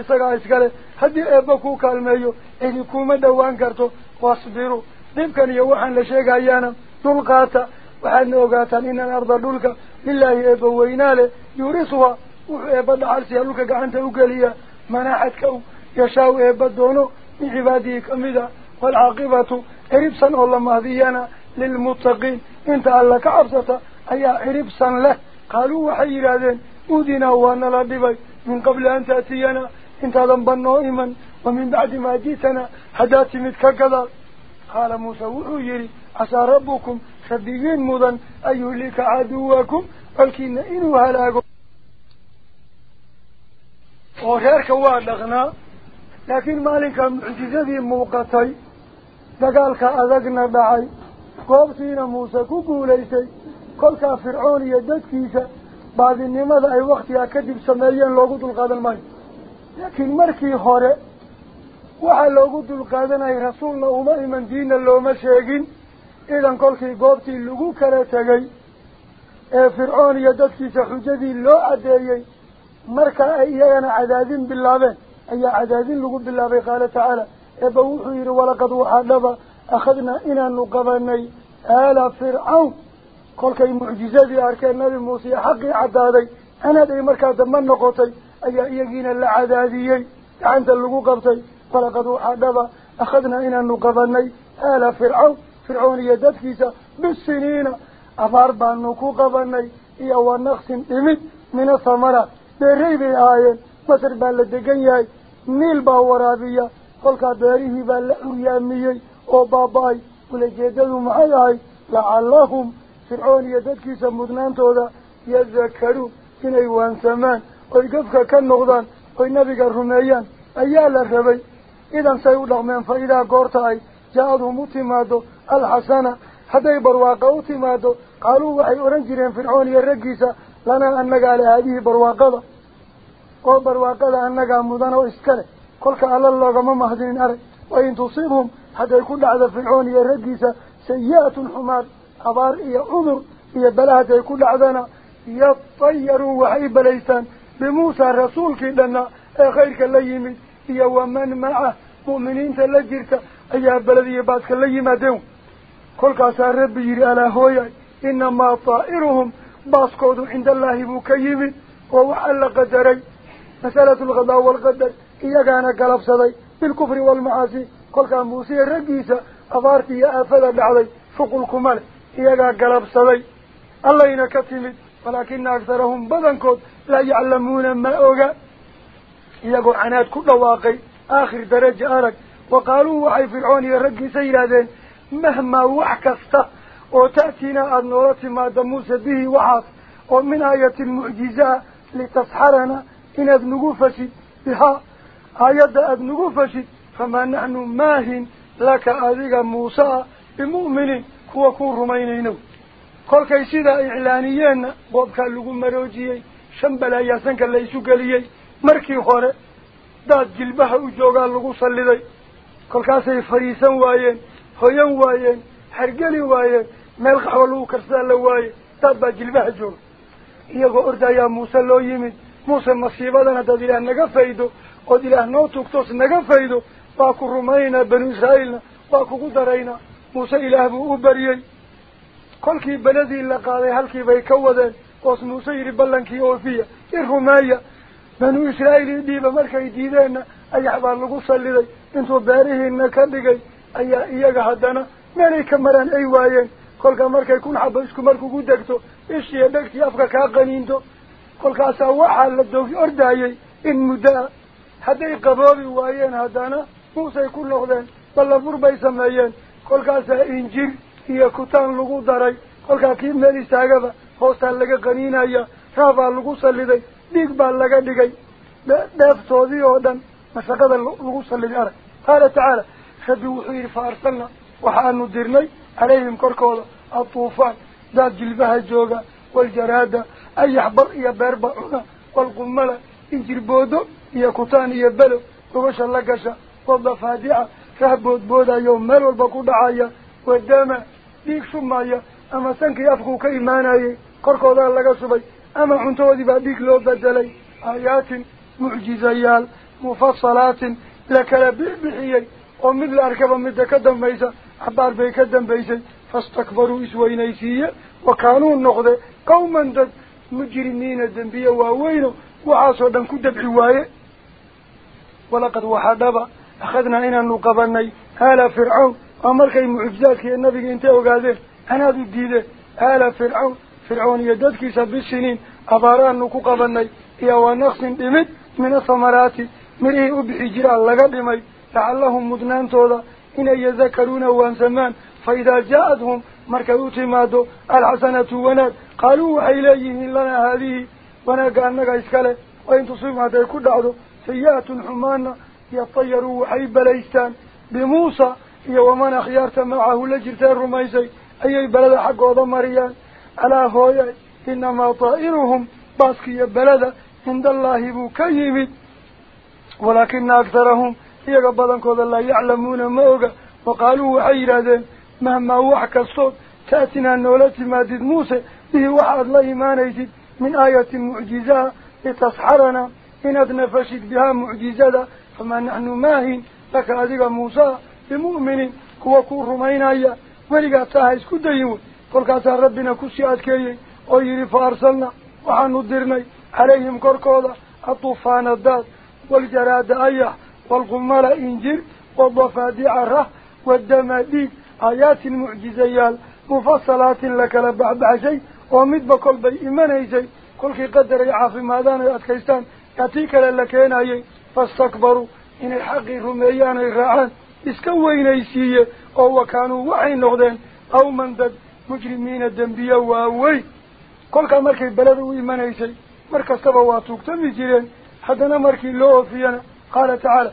Speaker 1: isagaa iskale haddii eebba kuu kaalmeeyo cidi kuma dhowaan karto wasbiru dhibkan iyo waxaan la sheegayaana dulqaata waxaadna ogaataan inaan arda dhulka lilaahi eebba weynaa leh yuurisuha wuxuu eebba dhaxalsiya dhulka gacanta u geliya manaaxadka u yashaaw eebba doono min cibaadihi kamid a waalcaaqibatu ciribsan oo la mahdiyana lilmuttaqiin inta alla ka cabsata أي صن له. قالوا وحي لذين أودنا وأنا لدبي من قبل أن تأتينا. انت ذنبنا نائما ومن بعد ما جيتنا. حدات متكذا قال موسى وحيري عسى ربكم خبيين مضا أي لك عدوكم. ولكن إنو هلاكم. وغير كوالغنا لكن مالك معجزه موقتي لقالك أذقنا بعي. قبطينا موسى كوكو ليسي. Fircoon iyo dadkiisa baadinimada ay waktigaa kadib sameeyeen loogu dulqaadan maayo laakiin markii hore waxaa loogu dulqaadanayay rasuulna uma iman diinna looma sheegin idan kolkii goobtii lagu kala tegay ee fircoon iyo dadkiisa xujadii loo caddeeyey marka ay iyagana cadaadin bilaabeen ayaa cadaadin lagu bilaabay qaala tacaala eeba wuxuu yidhi walaqad waxaa dhaba akhadnaa inaanu qabanay aala fircawn كل كي معجزات أركان النبي موسى حق عدادي أنا ذي مركز من نقطي أي يجين العدادي عند اللجوء قبتي فلقد أحدبا أخذنا إنا نقضني آل فرعون فرعون يدد كيسا بالسنين أفاربا نقو قضني إيوا نقص إمد من الثمرة بريب آية مصر بلدقن ياي نيل باورابية قلقا داريه بلعريامي أو باباي ولجددوا معي لعلهم noqdaan oy nabiga rumeeyaan ayaa la rabay idan say u dhaqmeen fa idaa goorta ay jaa-adhum u timaado alxasana hadday barwaaqa u timaado qaaluu waxay odhan jireen fircoon iyo raggiisa lanaa annagaa le haadihii barwaaqada oo barwaaqada annagaa mudan oo iskale kolka alla loogama mahdinin arag wain tusiibhum hadday ku dhacdo fircoon iyo raggiisa sayi-atun xumaad أبار إيا عمر إيا بلاد يكون لعذانا يطيروا وحي بليسان بموسى رسولك لنا خيرك الليمي إيا ومن معه مؤمنين تلجرك أيا بلدي باسك الليما دون كل كاسا ربي يري على هويا إنما طائرهم باسكود عند الله بكيب وهو على قدري مسألة الغضاء والقدر إيا كان قلب صدي بالكفر والمعاسي كل كان ربي الرجيسة أبارتي يا أفلا بعضي فوق الكمالي إيقا قلب صدي اللينا كتمد ولكن أكثرهم بذنكود لا يعلمون ما أوغا إيقا عناد كل واقع آخر درجة أرك وقالوا وحي فرعون يرقي سيرادين مهما وحكسته وتأتينا النورة ما دموس به وحاف ومن آية المعجزة لتصحرنا إن أبنقو قفش بها آيات أبنقو قفش فما نحن ماهن لك أذيك موسى بمؤمنين maroojiyey shan balaayaa sanka la isu geliyey markii hore daad jilbaha u joogaa lagu salliday kolkaasay fadhiisan waayeen hoyan waayeen hargeli waayeen meel qaxwo lagu karsadaa la waaye daad baa jilbaha jooga iyagoo ordayaa muuse loo yimid muuse masiibadan haddaad ilaah naga faydo ood ilaah noo tugtoos naga faydo waa ku rumaynaa banu israa'iilna waa kugu daraynaa kolkii beledii la qaaday halkii bay ka wadeen oos muuse yidhi ballankii oofiya i rumeeya banu israa'iil ii dhiiba markay diideenna ayax baa lagu salliday intuu beerihiina ka dhigay ayaa iyaga haddana meelay ka maraan ay waayeen kolka markay kun xaba isku markugu degto ishiiyo dhegtii afka kaa qaniinto kolkaasaa waxaa la doogi ordaayey in muddo ah hadday qaboobi waayeen haddana muusay ku noqdeen ballafur bay sameeyeen injir iyo kutaan lagu daray kolkaa kii meel istaagaba hoostaa laga qaniinaya raabaa lagu salliday dhiig baa laga dhigay dheeftoodii oo dhan mashaqada lagu salliday arag qaala tacaala rabbi wuxuu yidhi fa arsalna waxaanu dirnay calayhim korkooda الطوفان ذات جلبها جوغا والجرادة أي حبر إيا كهبود بودا يوم مال والبقو دعايا والدامة ديك سمايا أما سنك يفقو كإيمانا كركو ذا لقا سبي أما عنتو ذي بعديك لو بدلي آيات معجزيال مفصلات لك لبحبحيي ومثل أركبا مدى كدن بيسا عبار بي كدن بيسا فاستكبروا إسوينيسية وكانوا النقضة قوما دد مجرمين الدنبية ووينه أخذنا إنا نقبني هالا فرعون. أمرك معجزاتك النبي انت وقاذين أنا ذو الديدة هالا فرعون. فرعون يددك سب السنين أباران نكو قبني إيا ونقص بمد من الثمرات. مريه أبحي جرى لقدمي لعلهم مدنان تودا إن يذكرون وانسمان فإذا جاءتهم مركبوا مادو. الحسنة وناد قالوا إليه لنا هذه. وناد أنك إسكاله. وإن تصيب هذا يكون دعوة. سيئات حمانا. يطيروا حيب ليستان بموسى ومن أخيارت معه لجرتان رميسي أي بلد حق وضمريان على هوية إنما طائرهم باسكي بلد عند الله بكيمد ولكن أكثرهم يقبضن كذا لا يعلمون موقع. وقالوا وحيرا مهما وحك الصوت تأتنا نولتي مادد موسى. به وحد الله إيمانيتد من آية معجزة لتسحرنا إن أدنفشت بها معجزة. فما نحن ماهين لك أذيك موسى بمؤمن كوا كور رمينا ولقى تاها إسكو ديون. فالكاتا ربنا كسيات كي ويري فارسلنا. وحن ندرني. عليهم كركوضة الطوفان الداد. والجراد أيح والقمال إنجر والضفادع الره والدماديك آيات المعجزيال. مفصلات لك لبعبع شيء. ومد بكل بي إيمان شيء. كل قدر يعافي ماذان يأتكيستان فاستكبروا. إن الحق رميان الرعان اسكوين ايسية أو كانوا وحين نغدين. أو من دد مجرمين الدنبية كل كان مركي بلدوا إيمان ايسي مركز تبواتوك تمي جيرين حدنا مركي لو فينا. قال تعالى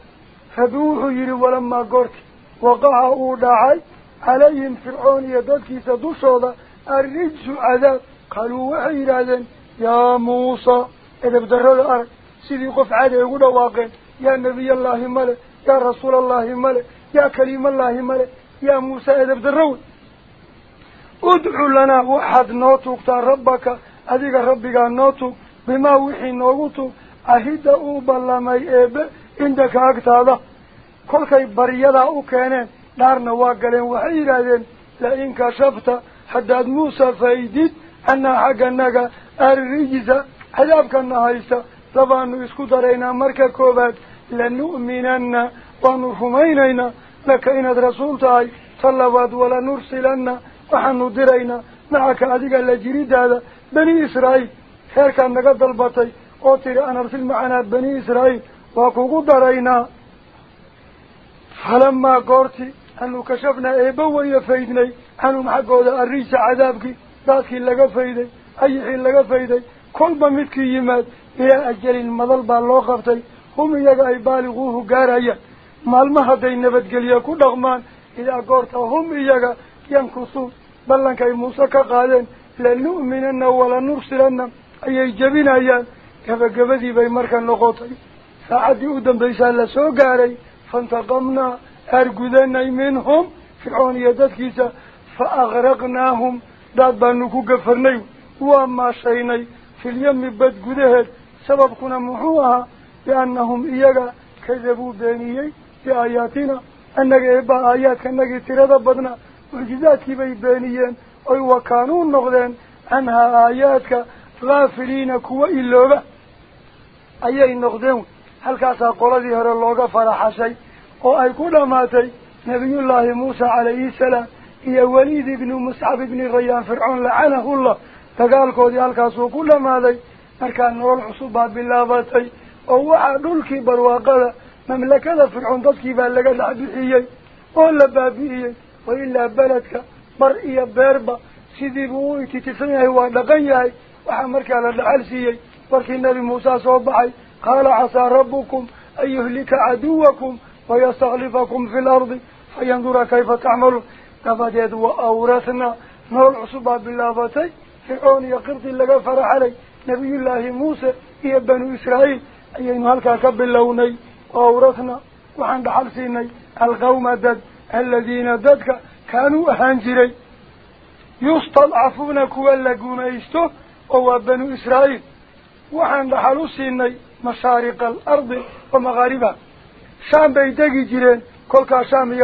Speaker 1: فبوحوا يري ولما قرت وقع أوداعي عليهم فرعون يددكي سدوشوضا الرجس عذاب. قالوا وحيرادا يا موسى. إذا بدر الأرض سيدي قف عادي يقول واقع يا نبي الله ملك يا رسول الله ملك يا كريم الله ملك يا موسى إذا بدرون ادعو لنا وحد نوتك ربك أذيك ربك نوتك بما وحي نوتك أهد أوبا لما إيبه cindaka agtaada kolkay baryadaa u keeneen dhaarna waa galeen waxay yidhaahdeen la-in kashafta haddaad muusa faydid annaa xagganaga arrijsa cadaabkana haysta marka koowaad lanu'minanna waanu rumaynaynaa laka inaad rasuul tahay ta labaad walanursilanna waxaanu diraynaa macaka adiga la jiridaada bani israa'iil reerkaad naga dalbatay oo tiri an arsil macanaa bani israa'iil waa kugu daraynaa falamaa goorti anu kashafnaa eebba waya faydnay canhum xaggooda arriisa cadaabkii daadkii laga fayday ayixii laga fayday kolba midkii yimaad إلى أجل المضل باللوخفتي هم يقعي بالغوه قاريا مالمها دي نبت قليا كو نغمان إلى قورتا هم يقع ينكسون بلنك أي موسى كقالين لنؤمنن ولا نرسلن أي جبين أيان كفا قبدي بي مركا نغوطي فعدي أدن بيسال لسو قاري فانتقمنا أرقذن منهم فرعون يدد كيسا فأغرقناهم داد بانوكو قفرني وما شيني في اليم بد قدهت sababkuna muxuu ahaa biannahum iyaga kadabuu beeniyey biaayaatina annaga eebba aayaadkanagii tirada badnaa mucjizaadkii bay beeniyeen oy wakaanuu noqdeen canhaa aayaadka haafiliina kuwa ilooba ayay noqdeen halkaasaa qoladii hore looga faraxashay oo ay ku dhamaatay nabiyullaahi muusa calayhi salaam iyo weliid ibnu muscab ibni rayaan fircoon lacanahullah dagaalkoodii halkaasuu ku dhamaaday مركان نور العصوبة باللاباتي أو الكبر وقال مملكة فرعون تسكي بلغة العبيحيي أولا بابي وإلا بلدك مرئي باربة سيدي بوي تتفنيه ودقيهي وحمرك على العلسيي فاركي النبي موسى صوبحي قال عسى ربكم أن يهلك عدوكم ويستغلفكم في الأرض فينظر كيف تعمل تفديد أوراثنا نور العصوبة باللاباتي فرعون يقرد لك فرح عليه نبي الله موسى هي بنو إسرائيل أيين هلكا كبلوني وأورثنا وعند حلسيني القوم دد الذين ددك كانوا أهانجري كوالا قميستو وهو بنو إسرائيل وعند حلسيني مشارق الأرض ومغاربها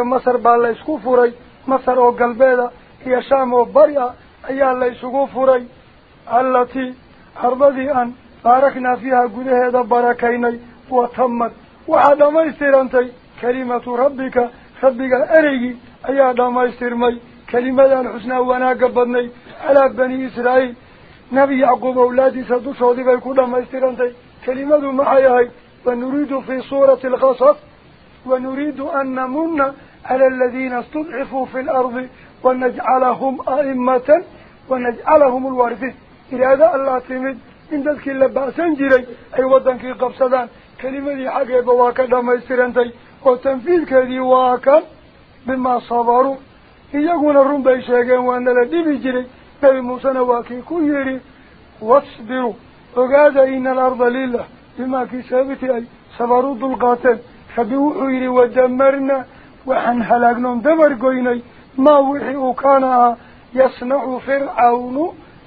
Speaker 1: masar baa la isku furay. Masar oo galbeeda iyo shaam oo bari ah ayaa la isugu furay. Allatii أرضي أن باركنا فيها قده هذا باركيني وتمت. وعدا ما أنت كلمة ربك ربك أريجي أي عدا ما يستيرمي كلمة الحسنى وناقبضني على بني إسرائيل. نبي يعقوب أولادي سادو صادقا يقول ما يستيرانتي كلمة معيهي ونريد في صورة الغصف ونريد أن نمن على الذين استضعفوا في الأرض ونجعلهم أئمة ونجعلهم الوارثين. إلى الله تمد. إن ذلك اللباسا جري أي ودنك قبصدان. كلمة حقا بواكا دم يسترنتي وتنفيذ كذي واكا بما صبروا. يقول الرم بيشاقين وأن لدي جري نبي موسى نواكي كيري واصبروا. وقال إن الأرض لله. بما كسابتي أي صبروا دلقاتين فبوحوا يري ودمرنا. وحن هلاقنون دمر قويني. ما وحي كان يصنع فرعون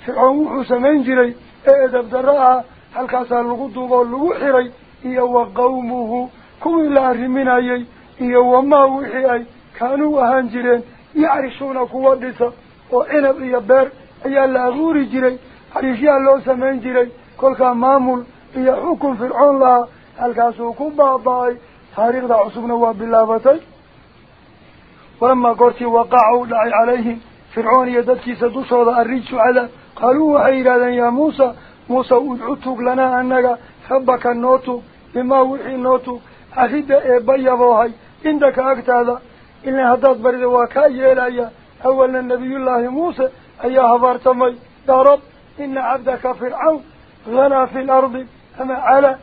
Speaker 1: فرعون وحو سمين جري ايدب دراء هل كاسا لغدوب ولغو حري إيا وقومه كوي لا رمينايي إيا وما وحي أي كانوا أهان جرين يعرشون كوادسا وعنب إيا بير إيا لا غوري جري حريشيا لو سمين جري كل كان مامول iyo xukun fircoon lahaa halkaasuu ku baaba-ay taariikhda cusubna waa bilaabatay walamaa goortii waqaca u dhacay calayhim fircoon iyo dadkiisa dushooda arrijsu cadaab قالوا وحيرا يا موسى موسى ادعوتك لنا أنك حبك النوتو بما وحي النوتو أخذ إبايا بوهي عندك أكت هذا إلا هداد برد وكاية إلي أولا النبي الله موسى أيها بارتمي يا رب إن عبدك فرعون غنى في الأرض أما على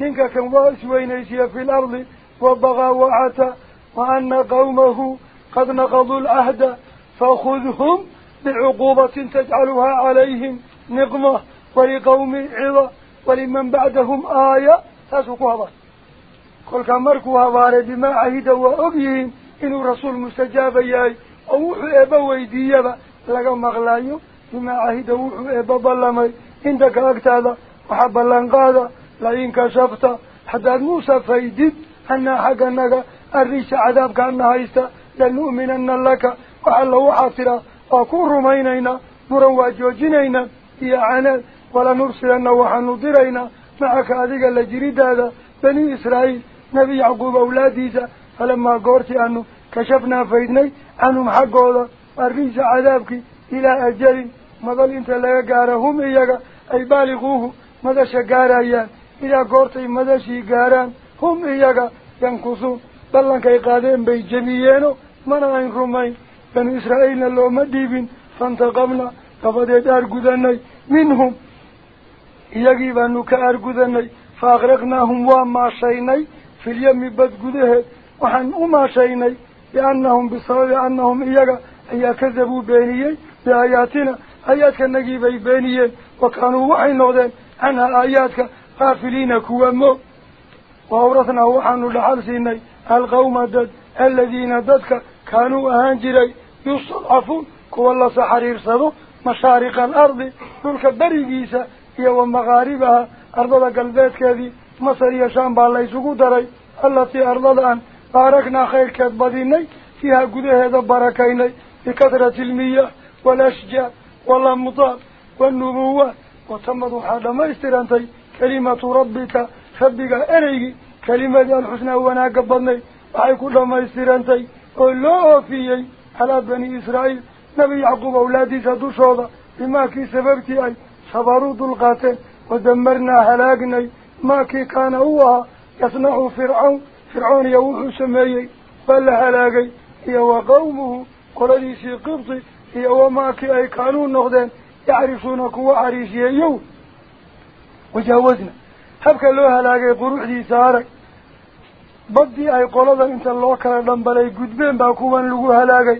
Speaker 1: إنك كم وإنيسي في الأرض وبغى وعتا وأن قومه قد نقضوا العهد فأخذهم بعقوبة تجعلها عليهم نقمة ولقوم عظة ولمن بعدهم آية تسوقوا هذا كل كمركوا هذا بما عهد وأبيهم. إنه رسول مستجاب ياي. أو إبا ويديبا. لقى مغلايو بما عهد إبا ظلمي عندك أكتاذا وحب اللنقادة لئن كشفت. حتى موسى فيدد. annaa xagganaga arriisha cadaabka ana haysta lanu'minanna laka waxalla waxaa tidhaa waa ku rumaynaynaa muran waa joojinaynaa iyo canaad walanursilanna waxaanu diraynaa macaka adiga la jiridaada bani israa'iil nebi yacquub awlaadiisa falamaa goortii aanu kashafnaa faydnay canhum xaggooda arriisha cadaabkii ilaa ajalin madal inta laga gaara hum iyaga ay baaliquuhu madasha gaarayaan ilaa goortay madashii gaaraan hum iyaga yankusuun ballankay qaadeen bay jebiyeeno mana ayn rumayn بني إسرائيل اللو مديبين فانتقمنا. فبديت أرقذني منهم يجيب أنك أرقذني فأغرقناهم وما شيني. في اليم بدقذه وحن وما شيني. لأنهم بصرد أنهم إيجا أي كذبوا بينيين بآياتنا. آياتك النجيبي بينيين وكانوا وحي نغذين أنها آياتك قافلين كوامو. وأورثنا وحن لحرسيني القوم الذين ددك. Kaanuu ahaan jiray yustadcafuun kuwa lasa xariirsado mashaariqa alardi dhulka berigiisa iyo wa makaaribaha ardada galbeedkeedii masar iyo shaam baa la ysugu daray allatii ardada aan baaraknaa khayrkeed badinay fiiha gudaheeda barakaynay bikatrati almiyaah waalashjaar waalamdaar waanubuwaat watamad waxaa dhammaystirantay kelimatu rabbika rabbiga ereygii kelimadii alxusnaa wanaagga badnayd waxay ku dhammaystirantay الله فيي على بني إسرائيل نبي يعقوب أولادي سادو شوضا بما كي سببتي أي سبارود القاتل ودمرنا هلاقني ما كي كان هو يصنع فرعون فرعون يوحو سميي بل هلاقي وقومه قومه قرديسي قبطي يو وما كي أي كانوا النغدين يعرفونك عريشي يو وجاوزنا حبك اللو هلاقي قروح دي سارك بدي أي قلادة إنت الله كلا دنبالي قدبين باكوان لغو هلاقي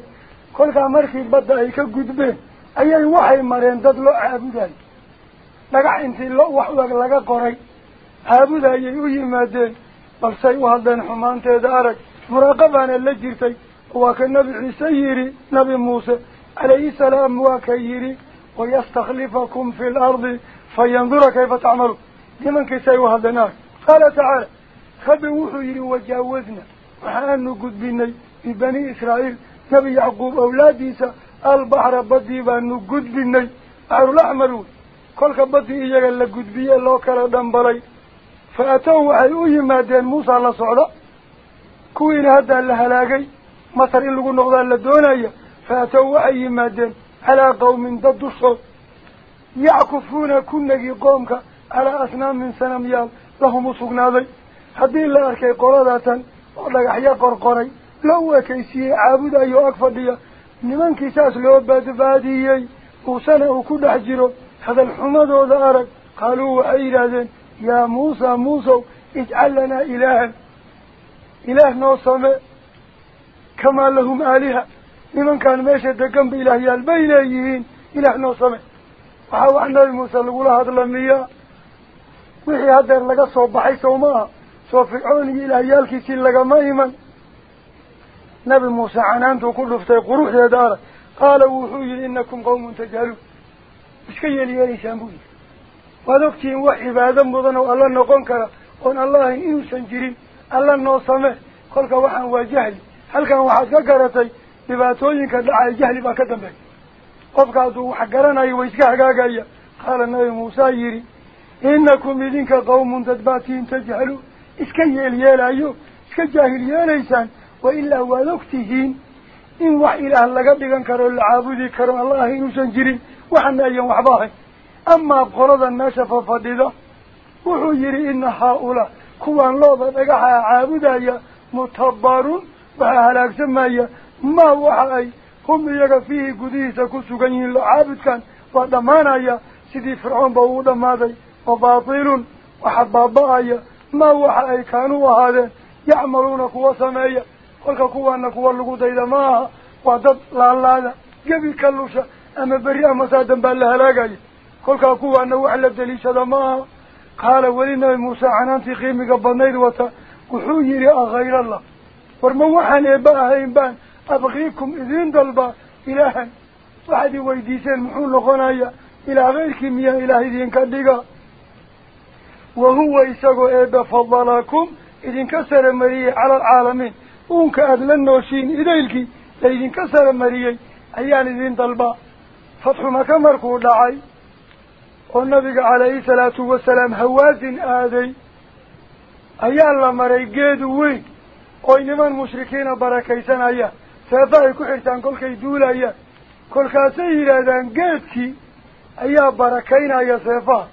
Speaker 1: قلقا مركي بدي أيك قدبين أي أي وحي مرين داد لو عابدان لقا إنتي لو وحوك لقا قري عابد أي أي مادين بل سيوها دان حمان تدارك مراقبان اللجرتي وكا نبي عسيري نبي موسى عليه السلام وكيري ويستخلفكم في الأرض فينظر كيف تعمل لمن كي سيوها دانار قال تعالى wajaawazna waxaanu gudbinay bibani israa'iil nebi yacquub awlaadiisa albaxra baddii baanu gudbinay baxrulaxmar wey kolka baddii iyaga la gudbiye loo kala dhambalay fa atow waxay u yimaadeen muusa la socda kuwiina haddaa la halaagay masar in lagu noqdaa la doonaya fa atow waxay yimaadeen calaa qawmin dad dushood yackufuuna ku negi qoomka calaa asnaamin sanamyaal lahum u sugnaaday qorqoray loo ekaysiiyey caabudayo ag fadhiya nimankii saas loo badbaadiyey uusana uu ku dhex jiro hadal xumadooda arag qaaluu waxay yidhaahdeen yaa muusa muusow ijcal lanaa ilaahan ilaah noo same kamaa lahum aaliha nimankaan meesha degan ba ilaahyaal bay leeyihiin ilaah noo same waxaa wax nabi muuse lagula hadla miyaa wixii haddeer laga soo baxay sow ma aha dhuftay quruxdeeda arag qaala wuxuu yihi inakum qawmun tajhaluun iska yeelyeelaysaan buu yihi waad ogtihiin wax cibaado mudan oo alla noqon kara oon alla ahayn inuusan jirin alla noo same kolka waxaan waa jahli halkan waxaad ka garatay dhibaatooyinka dhacay jahli baa ka dambeeya qofka hadduu wax garanayo wa iska hagaagaya qaala nabi muusa yidhi inakum idinka qawmun dad baatiin tajhaluun ilaah laga dhigan karo la caabudi karo allah inuusan jirin waxana ayan waxba ahayn amaa qoladan meesha fafadhida wuxuu yidhi ina haa-ulaa kuwaan looda dhagaxa caabudaya mutabarun waxaa halaagsamaya maa waxa ay hum iyaga fiihi gudihiisa ku sugan yihiin lo caabudkan waa dhammaanaya sidii fircoon ba uu dhammaaday wa baatilun waxa baaba-aya kuwa sameeya kolka kuwaana kuwa lagu dayda ma aha waa dad laalaada gebi ka lusha ama berri ama saadan baa la halaagaya kolkaa kuwaana wax la daliishada ma aha qaala weli nabi muuse canaantii qiimiga badnayd wata wuxuu yidhi akayr allah war ma waxaan eeba ahayn baan abkiikum idiin dalba ilaahan waxaad i weydiiseen muxuu noqonaya ilaa kayrkii miyaa ilaah idinka dhiga wahuwa isagoo eeba fadalakum idinka sare mariyey cala alcaalamiin uunka aada la nooshiin idaylkii laydinka sare mariyey ayaan idin dalbaa fatxu maka markuu dhacay oo nabiga calayhi salaatu wasalaam hawaasin aaday ayaa la maray geed weyn oy niman mushrikiina barakaysanayaan seefa ay ku xirtaan kolkay duulayaan kolkaasay yidhaahdaan geedkii ayaa barakaynaya seefaha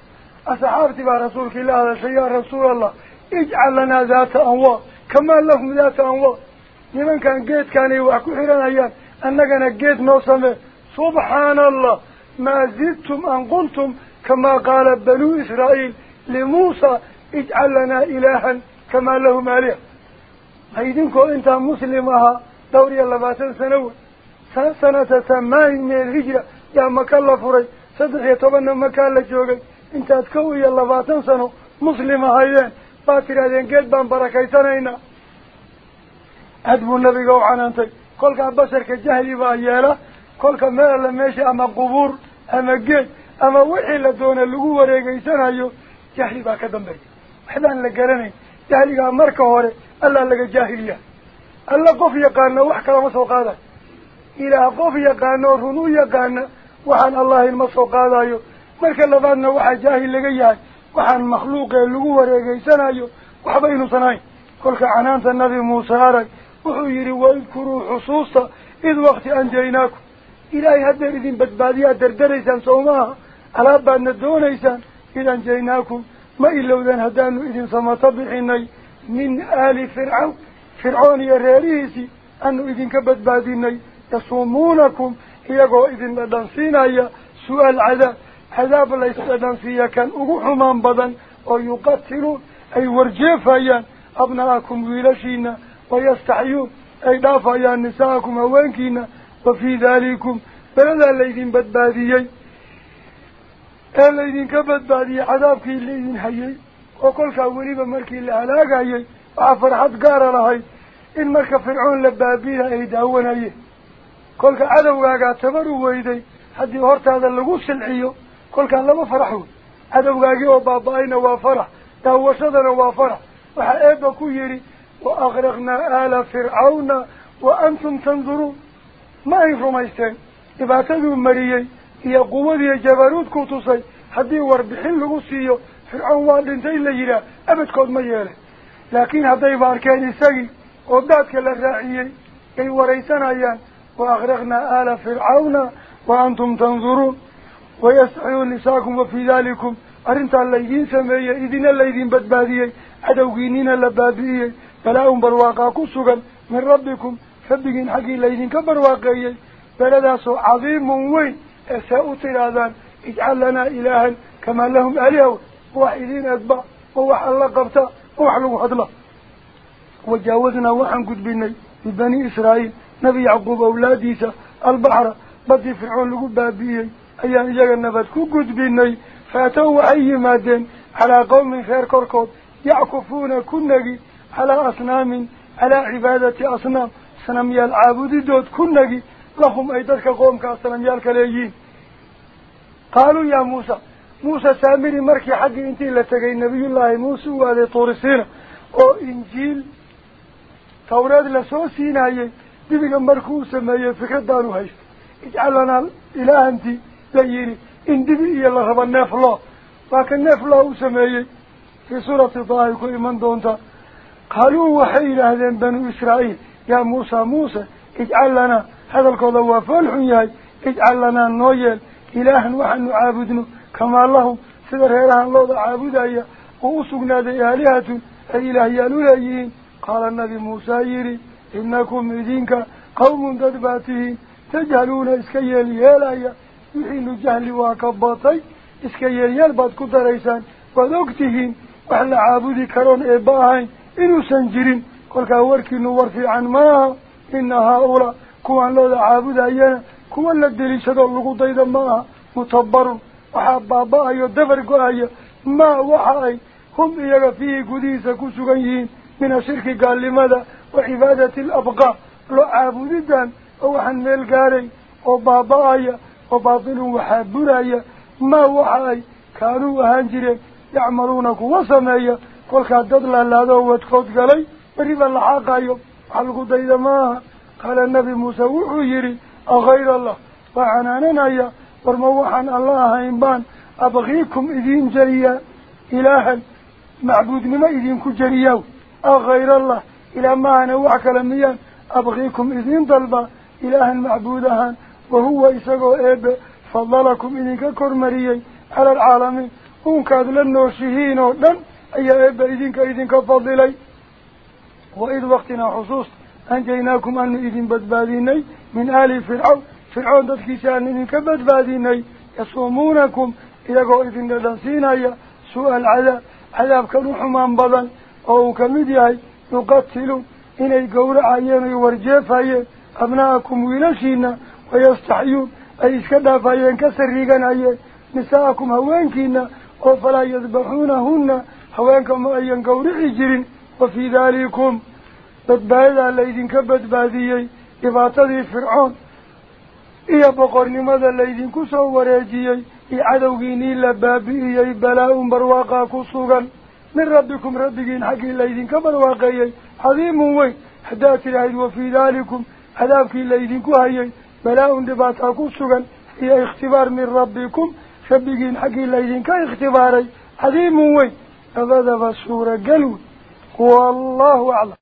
Speaker 1: أصحابتي بها رسولك الله هذا يا رسول الله. اجعل لنا ذات أنوار كما لهم ذات أنوار لمن كان قيد كان يوحكو حيران أنك أننا قيد نوصمه سبحان الله. ما زدتم أن قلتم كما قال بنو إسرائيل لموسى اجعل لنا إلها كما لهم أليه هيدينكو أنت مسلمها. دوري الله باتن سنوه سنة سماهي من الهجرة. يا مكالة فري صدق يتوبنا مكالة جوغي baad tidhahdeen geed baan barakaysanaynaa aad buu nabiga u canaantay kolkaa basharka jahli baa yeela kolka meel alla meesha ama qubuur ama geed ama wixii la doona lagu wareegeysanayo jahli baa ka dambeeya waxbaan la garanayn jahligaa marka hore allaa laga jaahiliya alla qof yaqaana wax kalama soo qaadayo ilaah qof yaqaano run u yaqaana waxaan allahin ma soo qaadayo laga yahay waxaan makhluuqee lagu wareegeysanayo waxba inuusan ahayn kolka canaanta nabi muuse arag wuxuu yidhi waidkuruu xusuusta id wakti anjaynaakum ilaahay haddeer idin badbaadiyaad dardaraysaan soo maaha alaab baadna doonaysaan id anjaynaakum ma ilowdeen haddaanu idin samato bixinay min aali fircawn fircoon iyo reerihiisii aanu idinka badbaadinay yasuumuunakum iyagoo idin dhadhansiinaya su-aal cadaab kan ugu xumaan badan oo yuqatiluun ay warjeefayaan abna'akum wiilashiina wayastaxyuun ay dhaafayaan nisa'akum haweenkiina wa fii daalikum beladaa laydin badbaadiyey ee laydinka badbaadiyey cadaabkii laydin hayay oo kolkaa weliba markii la halaagayay waxaa farxad gaara lahayd in marka fircoon la baabiina ay daawanayeen kolka cadowgaagaa tabar u weyday haddii hortaada lagu silciyo farax daawashadana waa farax waxaa eebba ku yidhi wa agraqnaa aala fircawna wa antum tanduruun ma ay rumaysteen dhibaataduu mariyey iyo quwadiiyo jabaruudku tusay haddii warbixin lagu siiyo fircoon waa dhintay la yidhaah abadkood ma yeele laakiin haddayba arkeen isagii oo daadka la raaciyey ay waraysanayaan wa agraqnaa aala fircawna wa antum tanduruun ويسعون نساكم وفي ذلكم. أرنت الليين سمية إذن الليين بدبادية أدوغينين اللبادية فلاهم برواقا قصوكا من ربكم. فبقين حقي الليين كبرواقية فلداسوا عظيم وين. أساؤتنا ذان اجعل لنا إلها كما لهم أليه وحيدين واحدين أتبع الله قبطة. ووحلوا حضلة وجاوزنا وحن قد قدبيني ببني إسرائيل. نبي عقوب أولاديسة. البحر. بدي فرعون لقبابيه iyaga nabad ku gudbinay faatow waxay yimaadeen calaa qawmin reer korkood yackufuuna ku nagi calaa asnaamin calaa cibaadati asnaam sanamyaal caabudidood ku nagi lahum ay dadka qoomkaa sanamyaalka leeyihiin qaaluu yaa muusa muuse saamiri markii xaggii intii la tegay nabiyullaahi muuse u aaday tuurisiina oo injiil tawreed lasoo siinayey dibiga markuu sameeyey fikraddaanu haysta ijcal lanaa ilaahantii تيري إن دبئي الله بالنفلا لكن نفلا أسميه في سورة طائق إيمان دونتا. قالوا وحيل هذين بنو إسرائيل. يا موسى موسى اجعل لنا هذا القضوة فالحنياي اجعل لنا النويل إله وحن عابدنا كما الله سدر إله الله عابد أيها وأسقنا ذي آلهة. الإله يالوليين قال النبي موسى يري إنكم مدينك قوم تدباتهين تجهلون إسكيا ليالا أيها daraysaan waad og tihiin wax la caabudi karoon eebba ahayn inuusan jirin kolkaa warkiinu war fiican maaha ina haa-ulaa kuwaan looda caabudayana kuwa la deliishadoo lagu dayda ma aha mutabarun waxaa baaba-ayo dabar go-aya maa waxa ay hum iyaga fiihi gudihiisa ku sugan yihiin min ashirki gaalnimada wa cibaadati alabqaa loo caabudidan oo waxaan meel gaaray oo baaba-aya وباطل وحاب برايا ما وحاي كانوا هانجرين يعملونك وسمايا كل كادد لالاذا واتخوت قلي وريب اللحاق ايو حلقو ديدا ماها قال النبي موسى وحيري أغير الله وعنانين ايا ورموحا الله هينبان أبغيكم إذين جريا إلها معبود لما إذين كجرياو أغير الله إلى ما نوعك لميان أبغيكم إذين طلبا إلها معبودها idinka kormariyey cala alcaalamiin uunkaad la nooshihiin oo dhan ayaa eebba idinka idinka fadilay waid waktinaa xusuusta anjaynaakum aanu idin badbaadinay min aali fircawn fircoon dadkiisa aan idinka badbaadinay yasuumuunakum iyagoo idin dhadhansiinaya su-a alcadaab cadaabkan u xumaan badan oo uu kamid yahay yuqatiluun inay gowracayeen oy warjeefayeen abna'akum wiilashiina iska dhaafayeen ka sariiganayeen nisaa'akum haweenkiina oo falaa yadbaxuunahunna haweenka ma ayan gawrici jirin wa fii daalikum badbaadadaa laydinka badbaadiyey dhibaatadii fircoon iyo boqornimada laydinku soo wareejiyey iyo cadowgiinii la baabi'iyey balaa-un barwaaqaa ku sugan min rabbikum rabbigiin xaggii laydinka barwaaqeeyey cadiimun weyn haddaad tidhaahid wa fii daalikum cadaabkii laydinku hayay balaa-un dhibaataa ku sugan iyo ikhtibaar min rabbikum rabbigiin xaggii laydinka ikhtibaaray cadiimun weyn labadaba suuragal wey wallahu aclam